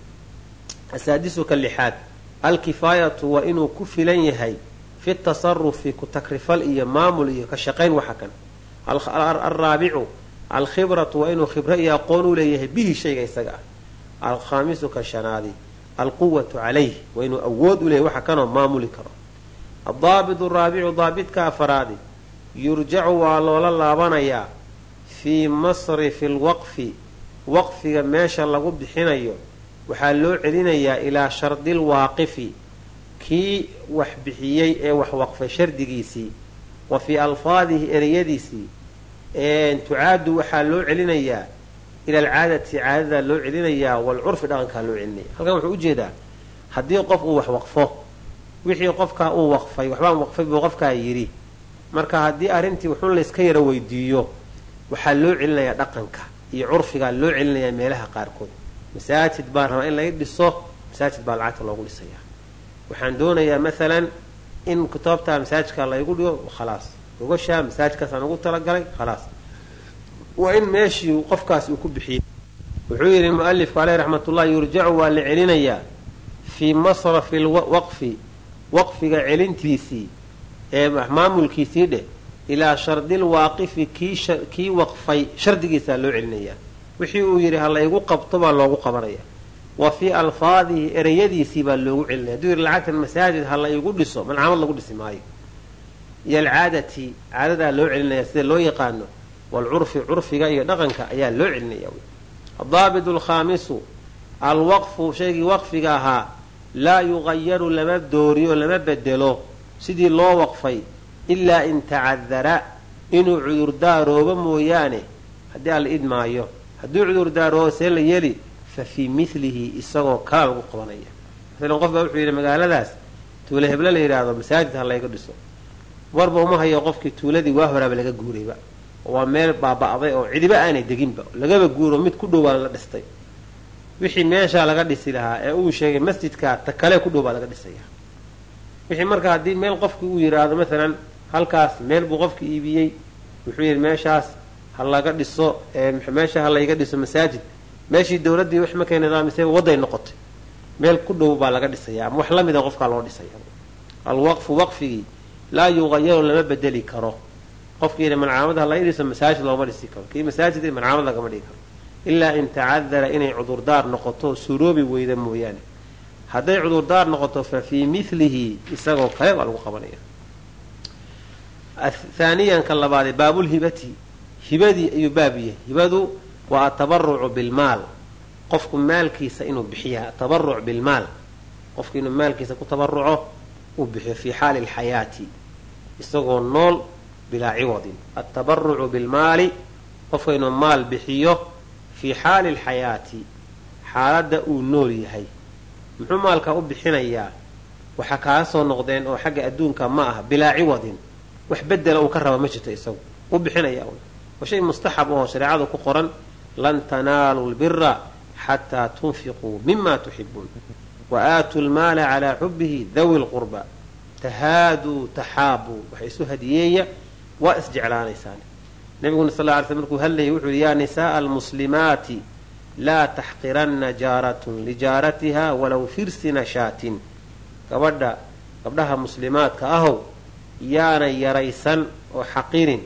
Asaadisuka lixaad alkifaayatu waa inuu ku filan yahay fi tasarufi ku takrifal iyo maamul iyo ka shaqayn waxa kan alraabicu alkhibratu waa inuu khibro iyo aqoon u leeyahay bihi shayga isaga ah. Alkhaamisu ka shanaadi alquwatu calayh waa inuu awood u leeyahy waxa kanoo maamuli karo. Addaabit araabicu daabidka afaraadi. Yurjacu waa loola laabanayaa fii masrifi lwaqfi waqfiga meesha lagu bixinayo. Waxaa loo celinayaa ilaa shardil waaqifi. Kii wax bixiyey ee wax waqfay shardigiisii. Wa fii alfaadihi ereyadiisii tucaadu waxaa loo celinayaa ila alcaadati caadadaa loo celinayaa walcurfi dhaqankaa loo celinaya halkan wuxuu u jeedaa haddii qof uu wax waqfo wixii qofkaa uu waqfay waxbaan waqfay buu qofkaa yidhi marka haddii arrintii wuxuun layska yara weydiiyo waxaa loo celinayaa dhaqanka iyo curfigaa loo celinayaa meelaha qaarkood. Masaajid baan rabaa in laga dhiso masaajid baa lacagta loogu dhisayaa. Waxaan doonayaa maalan in kitaabtaa masaajidka laygu dhigo khalaas gogashaa masaajidkaasaan ugu talagalay khalaas. Waa in meeshii qofkaas uu ku bixiyey. Wuxuu yidhi mualifku caleyh raxmatullah yurjacu waa la celinayaa fii masrafi lwaqfi waqfiga celintiisii ee maamulkiisii dheh ilaa shardil waaqifi kii waqfay shardigiisaa loo celinayaa. Wixii uu yidhi ha laygu qabto baa loogu qabanaya. Wa fii alfaadihi ereyadiisii baa loogu celinaya haduu yidhi lacagtan masaajid ha la igu dhiso malcamad lagu dhisi maayo iyo alcaadati caadadaa loo celinaya sida loo yaqaano walcurfi curfiga iyo dhaqanka ayaa loo celinaya adaabit alkhaamisu alwaqfu shaygii waqfiga ahaa laa yuqayaru lama dooriyo lama bedelo sidii loo waqfay ilaa in tacadara inuu cudurdaaroobо mooyaane haddii alla idmaayo hadduu cudurdaaroobo see la yeli fa fii milihi isagoo kala lagu qabanaya. Maalan qof baa wuxuu yidhi magaaladaas tuule heble la yidhaahdo masaajid ha layga dhiso warba uma hayo qofkii tuuladii waa horaaba laga guurayba. Waa meel baaba'day oo cidiba aanay deginba. Lagaba guuro mid ku dhow la dhistay. Wixii meeshaa laga dhisi lahaa ee uu sheegay masjidkaa ta kale ku dhow baa laga dhisaya. Wixii marka haddii meel qofkii uu yidhaahdo maalan halkaas meel buu qofki iibiyey wuxuu yidhi meeshaas ha laga dhiso meesha ha layga dhiso masaajid. Meeshii dowladdii wax markay nidaamisay wadday noqotay. Meel ku dhow baa laga dhisaya ama wax la mida qofkaa loo dhisaya alwaqfu waqfigii laa yuqayaru lama bedeli karo. Qofkii yidhi malcaamad ha laga masaajid looma dhisi karo. Kii masaajid malcaamad lagama dhigi karo. Ilaa in tacadara inay cudurdaar noqoto suroobi weyda mooyaane. Hadday cudurdaar noqoto fa milihi isagoo kale baa lagu qabanaya. Haaniyanka labaade baabulhibati hibadii ayuu baab yahay. Hibadu waa atabarucu bilmaal. Qofku maalkiisa inuu bixiya atabaruc bilmaal. Qofku inuu maalkiisa ku tabaruco uu bixiyo fii xaali alxayaati isagoo nool bilaa ciwadin atabarucu bilmaali qofku inuu maal bixiyo fii xaali alxayaati xaaladda uu nool yahay. Muxuu maalka u bixinayaa? Waxaa kaga soo noqdeen oo xagga adduunka ma ah bilaa ciwadin wax bedela uu ka raba ma jirto isagu. U bixinaya waa shay mustaxab oo shareecadu ku qoran lan tanaaluu lbira xataa tunfiquu mima tuxibuun wa aatuu lmaala calaa xubihi dawi lqurba tahaaduu taxaabuu waxa isu hadiyeeya waa isjeclaanaysaan nabiguna sal ly sl markuu hadlayay wuxuu yihi yaa nisaaa almuslimaati laa taxqiranna jaaratun lijaaratiha walow firsina shaatin. Gabadha gabdhaha muslimaadka ahow yaana yaraysan oo xaqirin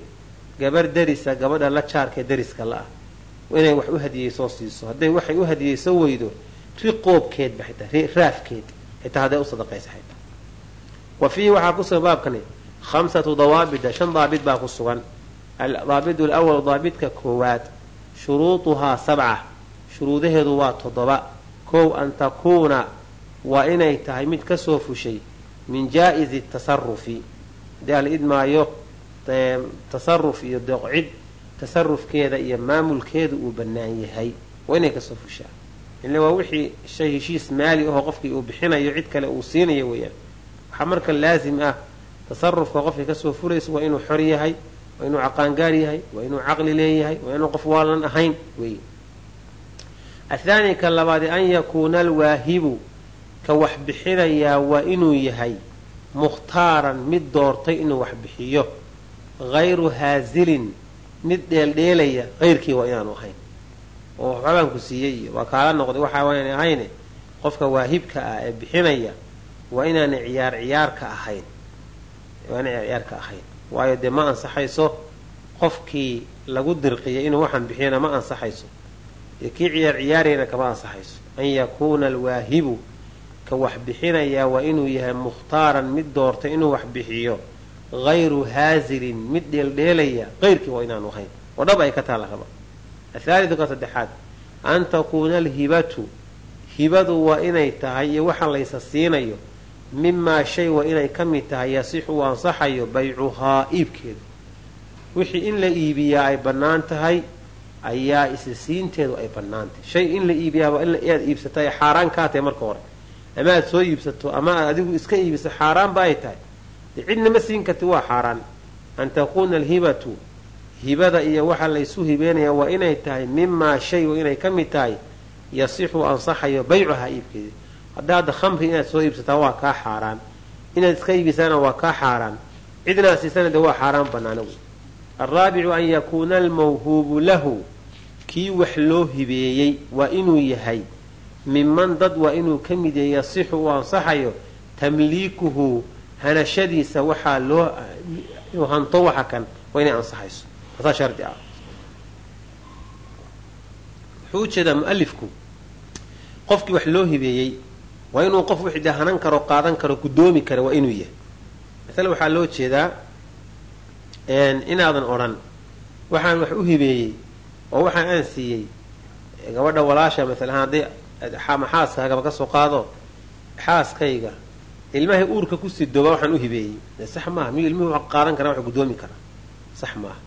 gabar derisa gabadha la jaarkee deriska la-ah inay wax u hadiyeysoo siiso. Hadday waxay u hadiyeyso weydo ri qoobkeedba xitaa raafkeed. Xitaa hadday u xitaa wa fiihi waxaa ku sugan baabkani khamsatu dawaabida shan daabid baa ku sugan. Aldaabidu alawal daabidka koowaad shuruuduhaa sabca shuruudaheedu waa toddoba. Kow an takuuna waa inay tahay mid ka soo fushay min jaa-izi tasarufi haddii ala idmaayo tasaruf iyo doqcid tasarufkeeda iyo maamulkeeda uu bannaan yahay. Waa inay ka soo fushaa. Ile waa wixii shay heshiis maali ahoo qofkii uu bixinayo cid kale uu siinayo weeyaan waxaa marka laasim ah tasarufka qofkii ka soo fulaysa waa inuu xor yahay waa inuu caqaangaar yahay waa inuu caqli leeyahay waa inuu qof waalan ahayn wey. Athaani ka labaadi an yakuuna alwaahibu ka wax bixinayaa waa inuu yahay mukhtaaran mid doortay inuu wax bixiyo. Hayru haasilin mid dheeldheelaya hayrkii waa inaanu ahayn. Oo waxbabaan ku siiyey iyo waa kaala noqday waxa waana ahayne qofka waahibka ah ee bixinaya waa inaanay ciyaar ciyaarka ahayn. Waa inay ciyaarka ahayn. Waayo dee ma ansaxayso qofkii lagu dirqiyay inuu waxaan bixiyana ma ansaxayso. Dee kii ciyaar ciyaarayna kama ansaxayso. An yakuuna alwaahibu ka wax bixinayaa waa inuu yahay mukhtaaran mid doortay inuu wax bixiyo. Hayru haazilin mid dheeldheelaya. Qayrkii waa inaanu ahayn. Oo dhab ay ka taala raba. Athaalidu ka saddexaad. An takuuna alhibatu. Hibadu waa inay tahay iyo waxa laysa siinayo mimaa shay waa inay ka mid tahay yasixu uu ansaxayo baycuhaa iibkeedu. Wixii in la iibiyaa ay bannaan tahay ayaa isa siinteedu ay bannaan tahay. Shay in la iibiyaaba inaad iibsato ay xaaraan kaa tahay marka hore. Ama aad soo iibsato ama aad adigu iska iibiso xaaraanba ay tahay. De cidna ma siin karti waa xaaraan. An takuuna alhibatu hibada iyo waxa laysu hibeenaya waa inay tahay mimaa shay waa inay ka mid tahay yasixu ansaxayo baycuhaa iibkeedi hadda hadda khamri inaad soo iibsataa waa kaa xaaraan. Inaad iska iibisaana waa kaa xaaraan. Cidnaa siisana de waa xaaraan banaana wey. Alraabicu an yakuuna almawhuubu lahu. Kii wax loo hibeeyey waa inuu yahay. Miman dad waa inuu ka mid yahay yasixu uu ansaxayo tamliikuhu hanashadiisa waxaa loo hanto waxa kan waa inay ansaxayso. Taasaa shardi ah. Wuxuu u jeedaa mualifku qofkii wax loo hibeeyey waa inuu qof wixii dee karo qaadan karo guddoomi kara waa inuu yahay. Masale waxaa loo jeedaa inaadan odhan waxaan wax u hibeeyey oo waxaan aan siiyey gabadha walaasha masalahaan hadday xaaskaagaba ka qaado xaaskayga ilmahay uurka ku sidooba waxaan u hibeeyey. Sax maaha miyuu ilmuhu wax qaadan kara wax guddoomi kara. Sax maaha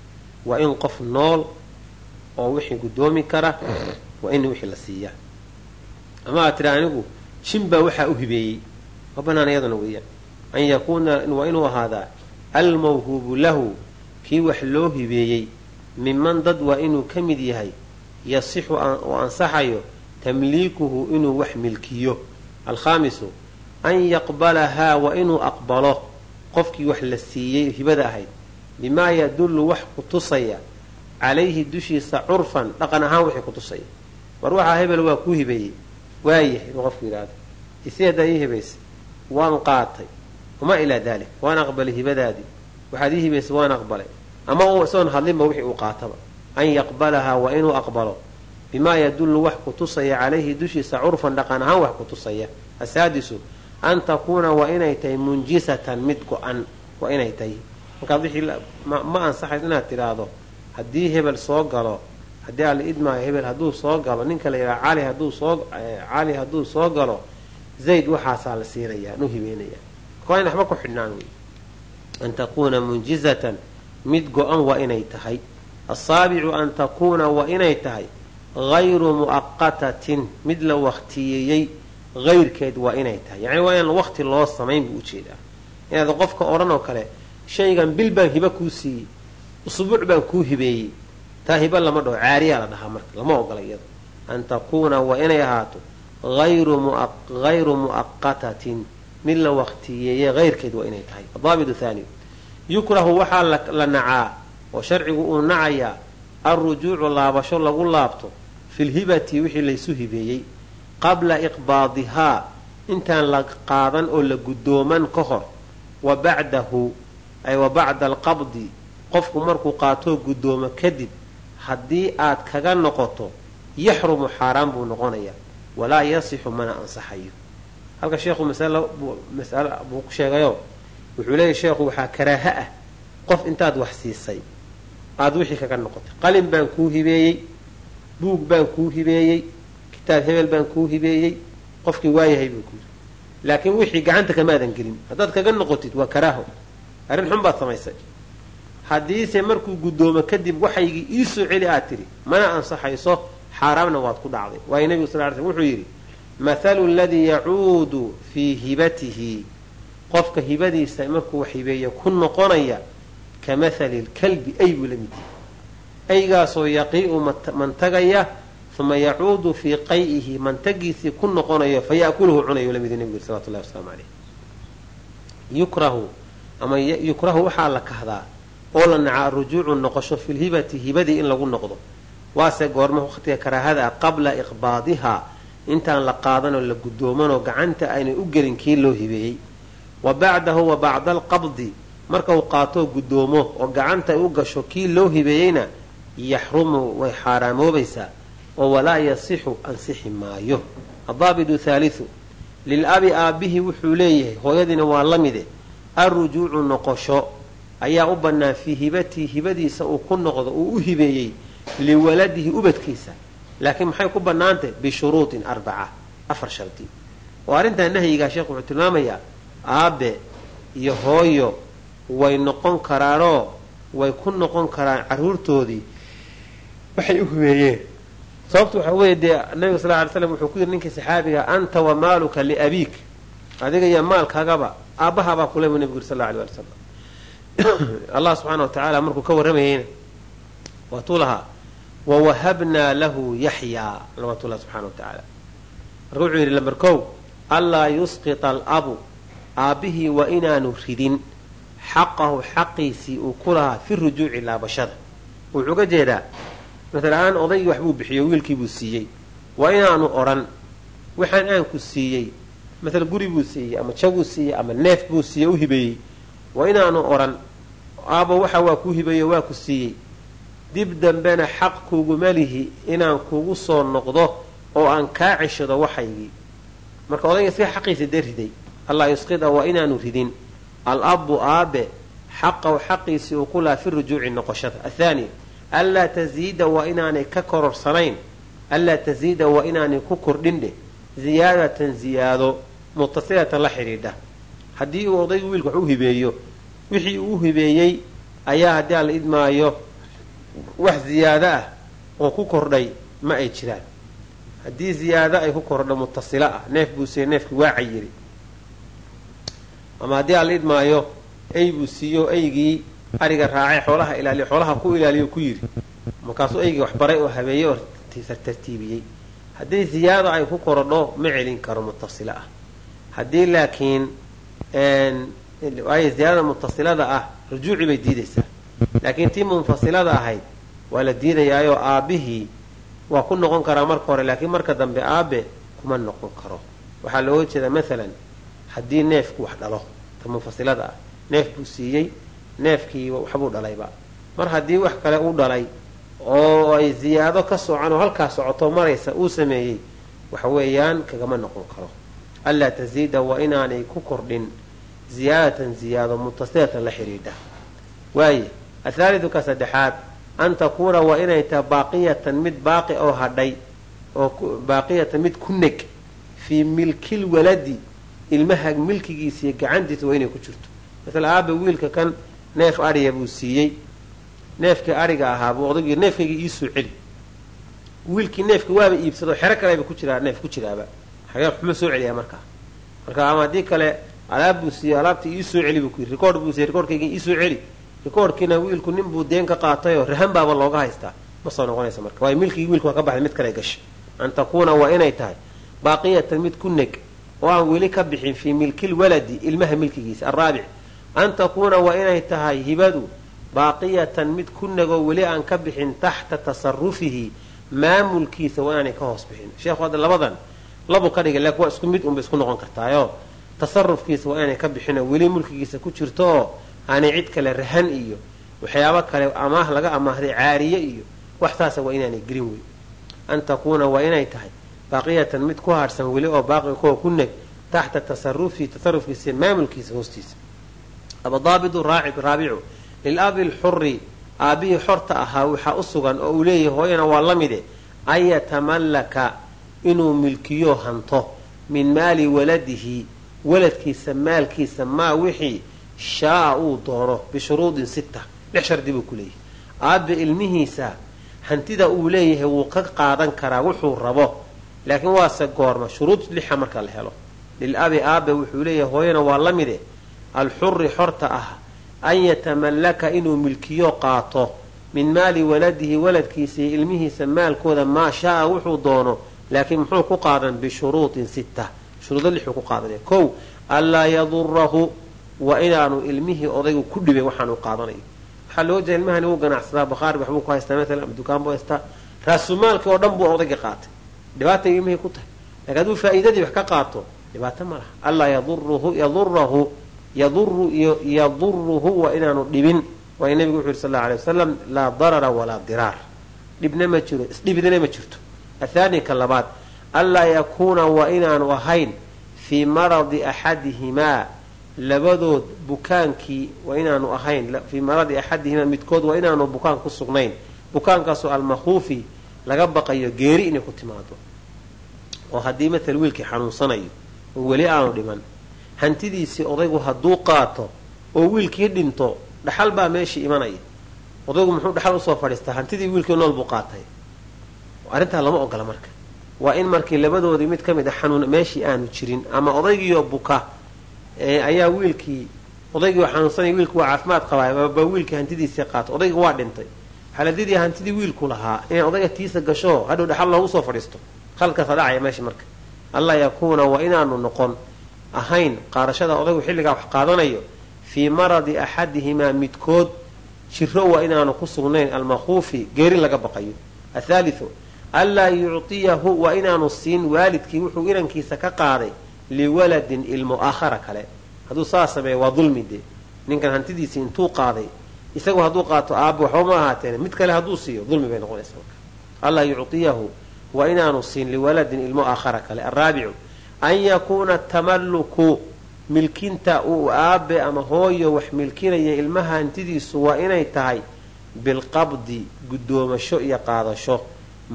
waa in qof nool oo wixii guddoomi kara waa in wixii la siiyaa. Ama aad tira anigu jin baa waxaa u hibeeyey? Waa banaan iyaduna weeyaan. An yakuuna waa inuu ahaadaa almawhuubu lahu kii wax loo hibeeyey miman dad waa inuu ka mid yahay yasixu oo ansaxayo tamliikuhu inuu wax milkiyo. Alkhaamisu an yaqbalahaa waa inuu aqbalo qofkii wax la siiyey hibada ahayd. Bimaa yadullu wax ku tusaya calayhi dushiisa curfan dhaqan ahaan wixii ku tusaya. War waxaa hebel waa kuu hibeeyey waayahay inuu qofku yidhaahdo. Isi haddaa ii hibaysay? Waan qaatay. Wamaa ilaa dalik waan aqbalay hibadaadii. Waxaad ii hibaysay waan aqbalay. Ama isagoon hadlinba wixii uu qaataba. An yaqbalahaa waa inuu aqbalo. Bimaa yadullu wax ku tusaya calayhi dushiisa curfan dhaqan ahaan wax ku tusaya. Asaadisu an takuuna waa inay tahay munjisatan mid go-an. Waa inay tahay. Markaad wixii ma ansaxays inaad tidhaahdo haddii hebel soo galo haddii alla idmaayo hebel hadduu soo galo ninka la yidhaha cali hadduu soo cali hadduu soo galo zayd waxaasaa la siinayaa nu hibeynayaa waa in waxba ku xidhnaan wey an takuuna munjizatan mid go-an waa inay tahay. Asaabicu an takuuna waa inay tahay. Hayru mu'aqatatin mid la waktiyeeyey hayrkeed waa inay tahay. Yacni waa inaan waqti loo samayn buu u jeedaa inaad qofka odhan oo kale shaygan bil baan hiba kuu siiyey usbuuc baan kuu hibeeyey taa hiba lama dhaho caariyaa la dhahaa marka lama ogola iyada an takuuna waa inay ahaato hayru mu'aqatatin mid la waktiyeeye hayrkeed waa inay tahay. Adaabitu thaani. Yukrahu waxaa la nacaa oo sharcigu uu nacayaa alrujuucu laabasho lagu laabto filhibati wixii laysu hibeeyey qabla iqbaadihaa intaan la qaadan oo la guddooman ka hor. Wa bacdahu ay wa bacda alqabdi qofku markuu qaatoo guddoomo kadib haddii aad kaga noqoto yaxrumu xaaraan buu noqonayaa. Walaa yasixu mana ansaxayo. Halka sheekhu masalo buu sheegayo wuxuu leeyahy sheekhu waxaa karaaha ah qof intaad wax siisay. Aada wixii kaga noqotay. Qalin baan kuu hibeeyey buug baan kuu hibeeyey kitaab hebel baan kuu hibeeyey qofkii waayahay buu ku laakiin wixii gacanta kamaadan gelin haddaad kaga noqotid waa karaaho. Arrin xun baad samaysay haddiise markuu guddoomo kadib waxaygii iisoo celi aad tidhi mana ansaxayso xaaraamna waad ku dhacday. Waayo nebigu sal ly slm wuxuu yidhi mathalu ladii yacuudu fii hibatihi. Qofka hibadiisa markuu wax hibeeya ku noqonaya ka mathali lkalbi ay buu la mid yahay. Aygaasoo yaqii'u mantagaya uma yacuudu fii qay'ihi mantagiisii ku noqonayo fa ya'kuluhu cunayo la mid nebigu yiri salawatu llahi wasalaamu caleyh yukrahu ama yukrahu waxaa la kahdaa oo la nacaa rujuucu noqosho filhibati hibadii in lagu noqdo. Waase goorma waqtiga karaahada ah qabla iqbaadihaa intaan la qaadanoo la guddoomanoo gacanta aynay u gelin kii loo hibeeyey. Wa bacdahu wa bacda alqabdi marka uu qaatoo guddoomo oo gacanta ay u gasho kii loo hibeeyeyna yaxrumu way xaaraamoobaysaa oo walaa yasixu ansixi maayo. Adaabidu thaalithu lilabi aabbihii wuxuu leeyahay hooyadiina waa la mide alrujuucu noqosho ayaa u bannaan fii hibatii hibadiisa uu ku noqdo uu u hibeeyey liwaladihi ubadkiisa. Laakiin maxay ku bannaantay bishuruudin arbaca afar shardi oo arrintaa nahyigaa sheekhu wuxuu tilmaamayaa aabbe iyo hooyo way noqon karaanoo way ku noqon karaan carruurtoodii waxay u hibeeyeen sababtu waxaa weeye dee nabiga sal ly slam wuxuu ku yidhi ninkii saxaabiga anta wa maaluka liabiik adiga iyo maalkaagaba aabbahabaa kule buu nebigu yiri sal ali slam allah subxaana wa tacaala markuu ka warramayeyna waatuu lahaa wawahabnaa lahu yaxyaa waatula subxana wa tacaala marka wuxuu yidhi lamber kow anlaa yusqita alabu aabbihii waa inaanu ridin. Xaqahu xaqiisii uu ku lahaa fi rujuuci laabashada. Wuxuu ga jeedaa masala ahaan odaygii waxbuu bixiyo wiilkii buu siiyey. Waa inaanu odhan waxaan aanku siiyey. Masala guri buu siiyey ama jabuu siiyey ama neef buu siiyey u hibeeyey. Waa inaanu odhan aabo waxa waa kuu hibeeyo waa ku siiyey. Dib dambena xaq kuuguma lihi inaan kugu soo noqdo oo aan kaa ceshado waxaygii. Marka odayga iska xaqiisa dee riday. Allah yusqida waa inaanu ridin. Al-abbu aabe xaqahu xaqiisii uu ku laha fi rujuuci noqoshada. Athaani anlaa taziida waa inaanay ka kororsanayn. Anlaa taziida waa inaanay ku kordhindhe ziyaadatan ziyaado mutasilatan la xidhiidha. Haddii uu odaygu wiilka wax u hibeeyo wixii uu hibeeyey ayaa haddii aan la idmaayo wax ziyaado ah oo ku kordhay ma ay jiraan. Haddii ziyaado ay ku kordho mutasilo ah neef buu siiye neefkii waa cayiri. Ama haddii aan la idmaayo ey buu siiyo eygii ariga raacay xoolaha ilaaliyo xoolaha ku ilaaliyo ku yiri. Markaasuu eygii wax baray oo habeeyey oo tartiibiyey. Haddii ziyaado ay ku korodho ma celin karo mutasilo ah. Haddii laakiin waayo ziyaadada mutasilada ah rujuuci bay diidaysaa. Laakiin tii munfasilada ahayd waa la diidayaayoo aabbihii waa ku noqon karaa marka hore laakiin marka dambe aabe kuma noqon karo. Waxaa looga jeedaa maalan haddii neefku wax dhalo ta munfasilada ah. Neef buu siiyey neefkii waxbuu dhalayba mar haddii wax kale uu dhalay oo ay ziyaado ka socan oo halkaa socoto maraysa uu sameeyey waxa weeyaan kagama noqon karo. Anlaa taziida waa inaanay ku kordhin ziyaadatan ziyaado mutasilatan la xidhiidha waaye athaalidu ka saddexaad an takuuna waa inay tahay baaqiyatan mid baaqi oo hadhay oo baaqiyatan mid ku neg fii milkil waladi ilmaha milkigiisiiyo gacantiisa waa inay ku jirto masala aaba wiilka kan neef adhiya buu siiyey neefkii adhiga ahaa buu odagii neefkaygii iisoo celi wiilkii neefka waaba iibsado xero kaleba ku jiraa neef ku jiraaba xagee waxma soo celiyaa markaa marka ama haddii kale alaab buu siiyey alaabtii iisoo celi buu ku yidhi. Rikoord buu siiyey rikoordkaygii iisoo celi. Rikoordkiina wiilku nin buu deen ka qaatayoo rahan baaba looga haystaa. Ma soo noqonaysa marka. Waayo milkigii wiilku waa ka baxday mid kale gashay an takuuna waa inay tahay. Baaqiyatan mid ku neg oo aan weli ka bixin fii milkil waladi ilmaha milkigiisa araabic an takuuna waa inay tahay hibadu baaqiyatan mid ku negoo weli aan ka bixin taxta tasarufihi maamulkiisa waa inaanay ka hoos bixin. Sheekhu hadda labadan labu ka dhigay laakiin waa isku mid unbay isku noqon kartaayo tasarufkiisa waa inaanay ka bixinoo weli mulkigiisa ku jirto oo aanay cid kale rahan iyo waxyaabo kale amaah laga amaahday caariye iyo wax saasa waa inaanay gelin wey an takuuna waa inay tahay baaqiyatan mid ku haadhsan weli oo baaqi kuwa ku neg taxta tasarufihi tasarufkiisa maamulkiisa hoostiisa. Abadaabidu raabicu lilabi lxuri aabbihii xorta ahaa waxaa u sugan oo uu leeyahay hooyana waa la mide an yatamallaka inuu milkiyo hanto min maali waladihi waladkiisa maalkiisa maa wixii shaaa uu doono bishuruudin sita lix shardi buu ku leeyahay. Aabe ilmihiisa hantida uu leeyahay wuu ka qaadan karaa wuxuu rabo. Laakiin waase goorma shuruud lixa marka la helo. Lilabi aabe wuxuu leeyahay hooyana waa la mide. Alxuri xorta ah an yatamallaka inuu milkiyo qaato. Min maali waladihi waladkiisa iyo ilmihiisa maalkooda maa shaaa wuxuu doono. Laakiin muxuu ku qaadan bishuruudin sita shuruudo lixuu ku qaadanaya kow anlaa yadurahu waa inaanu ilmihii odaygu ku dhibin waxaanu qaadanayo. Waxaa loo jeeda ilmahani wuu ganacsadaa bakhaari waxbuu ku haystaa maalan ama dukaan buu haystaa. Raasumaalkii oo dhan buu odayga qaatay. Dhibaatay ilmihii ku tahay. Lakin hadduu faa'iidadii wax ka qaato dhibaato ma laha. Allaa yaduruhu yadurahu yaduru yaduruhu waa inaanu dhibin. Waayo nabigu wuxu yuri sal alla alay wasalam laa darara walaa diraar. Dhibna ma jiro isdhibidana ma jirto. Athaani labaad anlaa yakuuna waa inaanu ahayn fii maradi axadihimaa labadood bukaankii waa inaanu ahayn fii maradi axadihimaa midkood waa inaanu bukaan ku sugnayn. Bukaankaasoo almakhuufi laga baqayo geeri inay ku timaado oo haddii matal wiilkii xanuunsanayo oo weli aanu dhiman hantidiisii odaygu hadduu qaato oo wiilkii dhinto dhaxal baa meeshii imanaya. Odaygu muxuu dhaxal u soo fadhiistaa hantidii wiilkii nool buu qaatay. Arrintaa lama ogola marka waa in markii labadoodii mid ka mid a xanuun meeshii aanu jirin ama odaygiioo buka ayaa wiilkii odaygiioo xanuunsanaya wiilku waa caafimaad qabaa baa wiilkii hantidiisii qaato odaygi waa dhintay. Xaladidii hantidii wiilku lahaa inay odayga tiisa gasho hadhow dhaxal loogu soo fadhiisto khaladkaasa dhacaya meesha marka. Allaa yakuuna waa inaanu noqon ahayn qaadashada odaygu xilligaa wax qaadanayo fii maradi axadihimaa midkood jiro waa inaanu ku sugnayn almakhuufi geeri laga baqayo. Athaaliu anlaa yuctiyahu waa inaanu siin waalidkii wuxuu inankiisa ka qaaday liwaladin ilmo aakhara kale. Hadduu saa sameeya waa dulmi dee. Ninkan hantidiisii intuu qaaday isagu hadduu qaato aabba waxba ahaateen mid kale hadduu siiyo dulmi bay noqonaysa marka. Anlaa yuctiyahu waa inaanu siin liwaladin ilmo aakhara kale. Araabicu an yakuuna tamalluku milkinta uu aabe ama hooyo wax milkinaya ilmaha hantidiisu waa inay tahay bilqabdi guddoomasho iyo qaadasho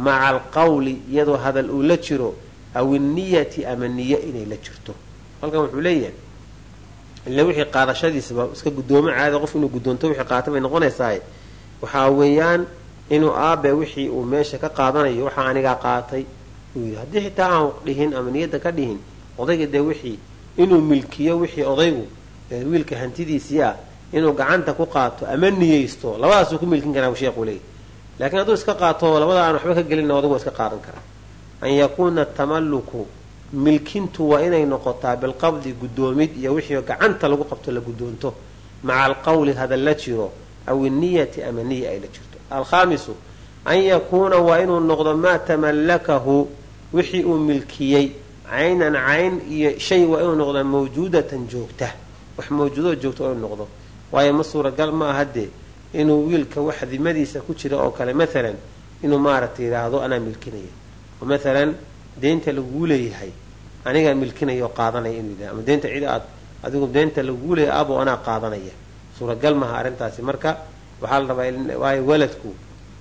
maca alqawli iyadoo hadal uu la jiro aw inniyati ama niyo inay la jirto. Halkan wuxuu leeyahay ila wixii qaadashadiisaba iska guddoomo caada qof inuu guddoonto wixii qaata bay noqonaysaa waxaa weeyaan inuu aabe wixii uu meesha ka qaadanayo waxaa anigaa qaatay. Uu yidhi haddii xitaa aan dhihin ama niyadda ka dhihin odayga dee wixii inuu milkiyo wixii odaygu wiilka hantidiisii ah inuu gacanta ku qaato ama niyeysto labadaasuu ku milkin karaa sheekhu leeyahy laakiin hadduu iska qaato labada aan waxba ka gelin odagu waa iska qaadan karaa. An yakuuna tamalluku milkintu waa inay noqotaa bilqabdi guddoomid iyo wixii gacanta lagu qabto la guddoonto maca alqawli hadal la jiro aw inniyati ama niya ay la jirto. Alkhaamisu an yakuuna waa inuu noqdo maa tamallakahu wixii uu milkiyey caynan cayn iyo shay waa inuu noqdo mawjuudatan joogta. Wax mawjuudoo joogta waa inuu noqdo. Waayo ma suuragal ma aha dee inuu wiilka wax dimadiisa ku jira oo kale maalan inuu maaragtay yidhaahdo anaa milkinaya. Oo maalan deynta laguu leeyahay anigaa milkinaya oo qaadanaya inuu yidhahdo ama deynta cid aad adigu deynta laguu leeyahay abo anaa qaadanaya. Suuragal maaha arrintaasi. Marka waxaa la rabaa waayo waladku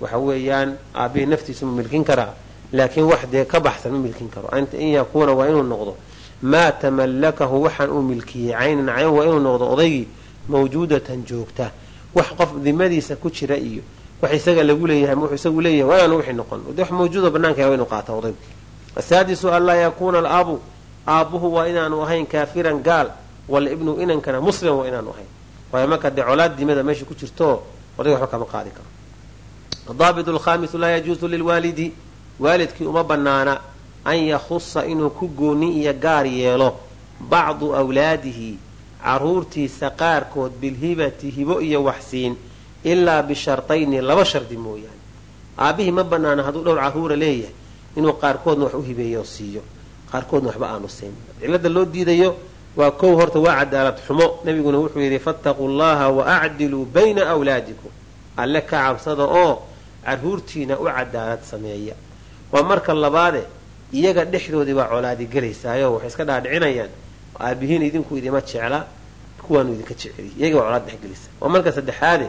waxa weeyaan aabihii naftiisu ma milkin karaa laakiin wax dee ka baxsan ma milkin karo. In yakuuna waa inuu noqdo maa tamallakahu waxaan uu milkiyey caynan cayn waa inuu noqdo odaygii mawjuudatan joogta wax qof dimadiisa ku jira iyo wax isaga lagu leeyahay wuxuu isagu leeyahay waa inaanu wixii noqon. Wax mawjuudo banaanka waa inuu qaata odaygu asaadisu an laa yakuuna alaabu. Aabbuhu waa inaanu ahayn kaafiran gaal wala ibnu inankana muslim waa inaanu ahayn. Waayo marka dee colaad dimada meesha ku jirto odayga waxba kama qaadi karo. Adaabitu alkhamisu laa yajuusu lilwaalidi. Waalidkii uma banaana an yakhusa inuu ku gooni iyo gaar yeelo bacdu wlaadihi caruurtiisa qaarkood bilhibati hibo iyo waxsiin ilaa bishartayni laba shardi mooyaane. Aabbihii ma banaana hadduu dhowr caruura leeyahay inuu qaarkoodna wax u hibeeyo siiyo. Qaarkoodna waxba aanu siin cilada loo diidayo waa kow horta waa cadaalad xumo. Nabiguna wuxuu yidhi fattaquu llaha wa acdiluu bayna wlaadikum alle ka cabsada oo caruurtiina u cadaalad sameeya. Waa marka labaade iyaga dhexdoodii baa colaadi gelaysaayo waxay iska dhaadhicinayaan aabihiin idinku idima jecla kuwaanu idinka jeceliy iyaga baa colaad dhexgelisa waa marka saddexaade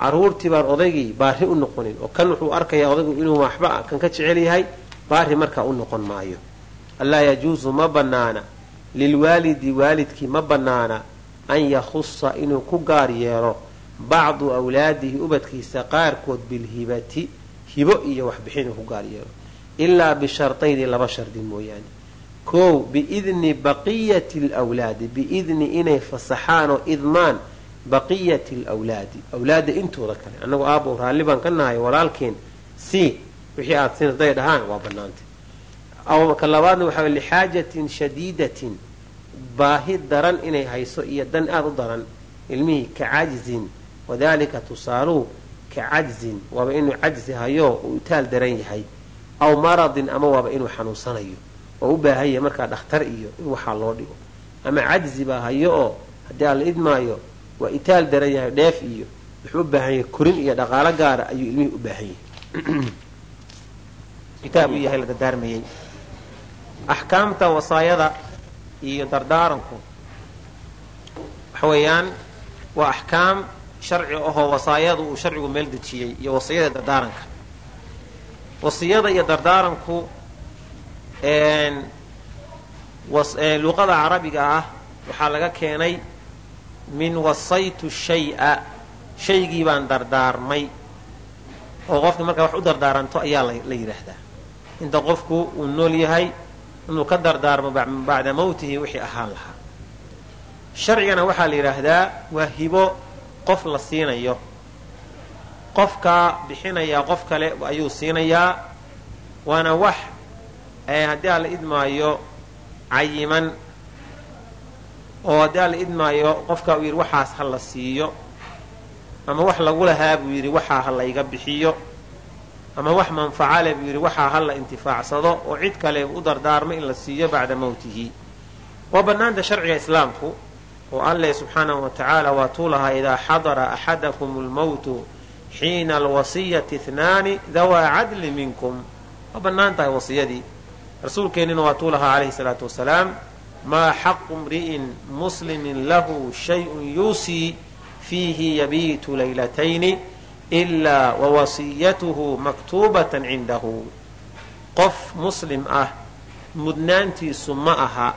caruurtii baan odaygii baari u noqonin oo kan wuxuu arkayaa odaygu inuu waxba kan ka jecel yahay baari markaa u noqon maayo. Allaa yajuusu ma banaana lilwaalidi waalidkii ma banaana an yakhusa inuu ku gaar yeelo bacdu awlaadihi ubadkiisa qaarkood bilhibati hibo iyo waxbixin inuu ku gaar yeelo. Ilaa bishartayni laba shardi mooyaane kow biidni baqiyati lwlaadi biidni inay fasaxaan oo idmaan baqiyati lwlaadi awlaadda intooda kale annagu aabbow raalli baan ka nahay walaalkeen si wixii aad haday dhahaan waa banaantay ka labaadna waxaa lixaajatin shadiidatin baahi daran inay hayso iyo dan aada u daran ilmihii ka cajzin wadalika tusaaluhu ka cajzin waaba inuu cajzi hayo uu itaal daran yahay. Aw maradin ama waaba inuu xanuunsanayo oo u baahan yahay markaa dhakhtar iyo in waxaa loo dhigo. Ama cajzi baa hayo oo haddii aan la idmaayo waa itaal daran yahay dheef iyo wuxuu u baahan yahay korin iyo dhaqaalo gaara ayuu ilmihii u baahan yahay. Kitaab uu yahay la dardaarmayey axkaamta wasaayada iyo dardaaranku waxa weeyaan waa axkaam sharci ahoo wasaayadu uu sharcigu meel dejiyey iyo wasiyada dardaaranka. Wasiyada iyo dardaaranku luqada carabiga ah waxaa laga keenay min wasaytu shay'a. Shaygii baan dardaarmay. Oo qofka markaa wax u dardaaranto ayaa la yidhaahdaa. Inta qofku uu nool yahay inuu ka dardaarmo bacda mawtihi wixii ahaan lahaa. Sharcigana waxaa la yidhaahdaa waa hibo qof la siinayo. Qofkaa bixinayaa qof kale ayuu siinayaa waana wax haddii aan la idmaayo cayiman oo haddii aan la idmaayo qofkaa uu yidhi waxaas ha la siiyo ama wax lagu lahaa buu yidhi waxaa ha layga bixiyo ama wax manfaca leh buu yidhi waxaa ha la intifaacsado oo cid kale u dardaarmo in la siiyo bacda mawtihi. Waa bannaanta sharciga islaamku oo alleh subxaanahu wa waa tuu lahaa idaa xadara axadakum lmowtu xiina alwasiyati ihnaani dawaa cadli minkum. Waa bannaan wasiyadii rasuulkeennina waa tuu lahaa calayhi salaatu wasalaam maa xaqu mri'in muslimin lahu shayun yuusii fiihi yabiitu laylatayni ilaa wawasiyatuhu maktuubatan cindahu. Qof muslim ah mudnaantiisu ma aha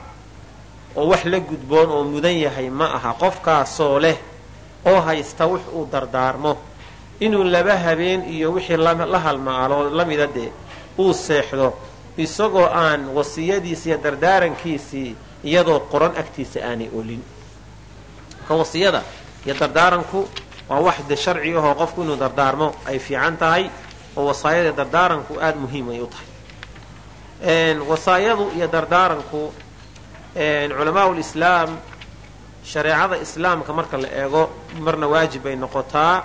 oo wax la gudboon oo mudan yahay ma aha qofkaasoo leh oo haysta wix uu dardaarmo inuu laba habeen iyo wixii la halmaalo la mida dee uu seexdo isagoo aan wasiyadiisi iyo dardaarankiisii iyadoo qoran agtiisa aanay olin. Marka wasiyada iyo dardaaranku waa wax de sharci ahoo qofku inuu dardaarmo ay fiican tahay oo wasaayada dardaaranku aada muhiim ay u tahay. Wasaayadu iyo dardaaranku culamaau lislaam shareecada islaamka marka la eego marna waajib bay noqotaa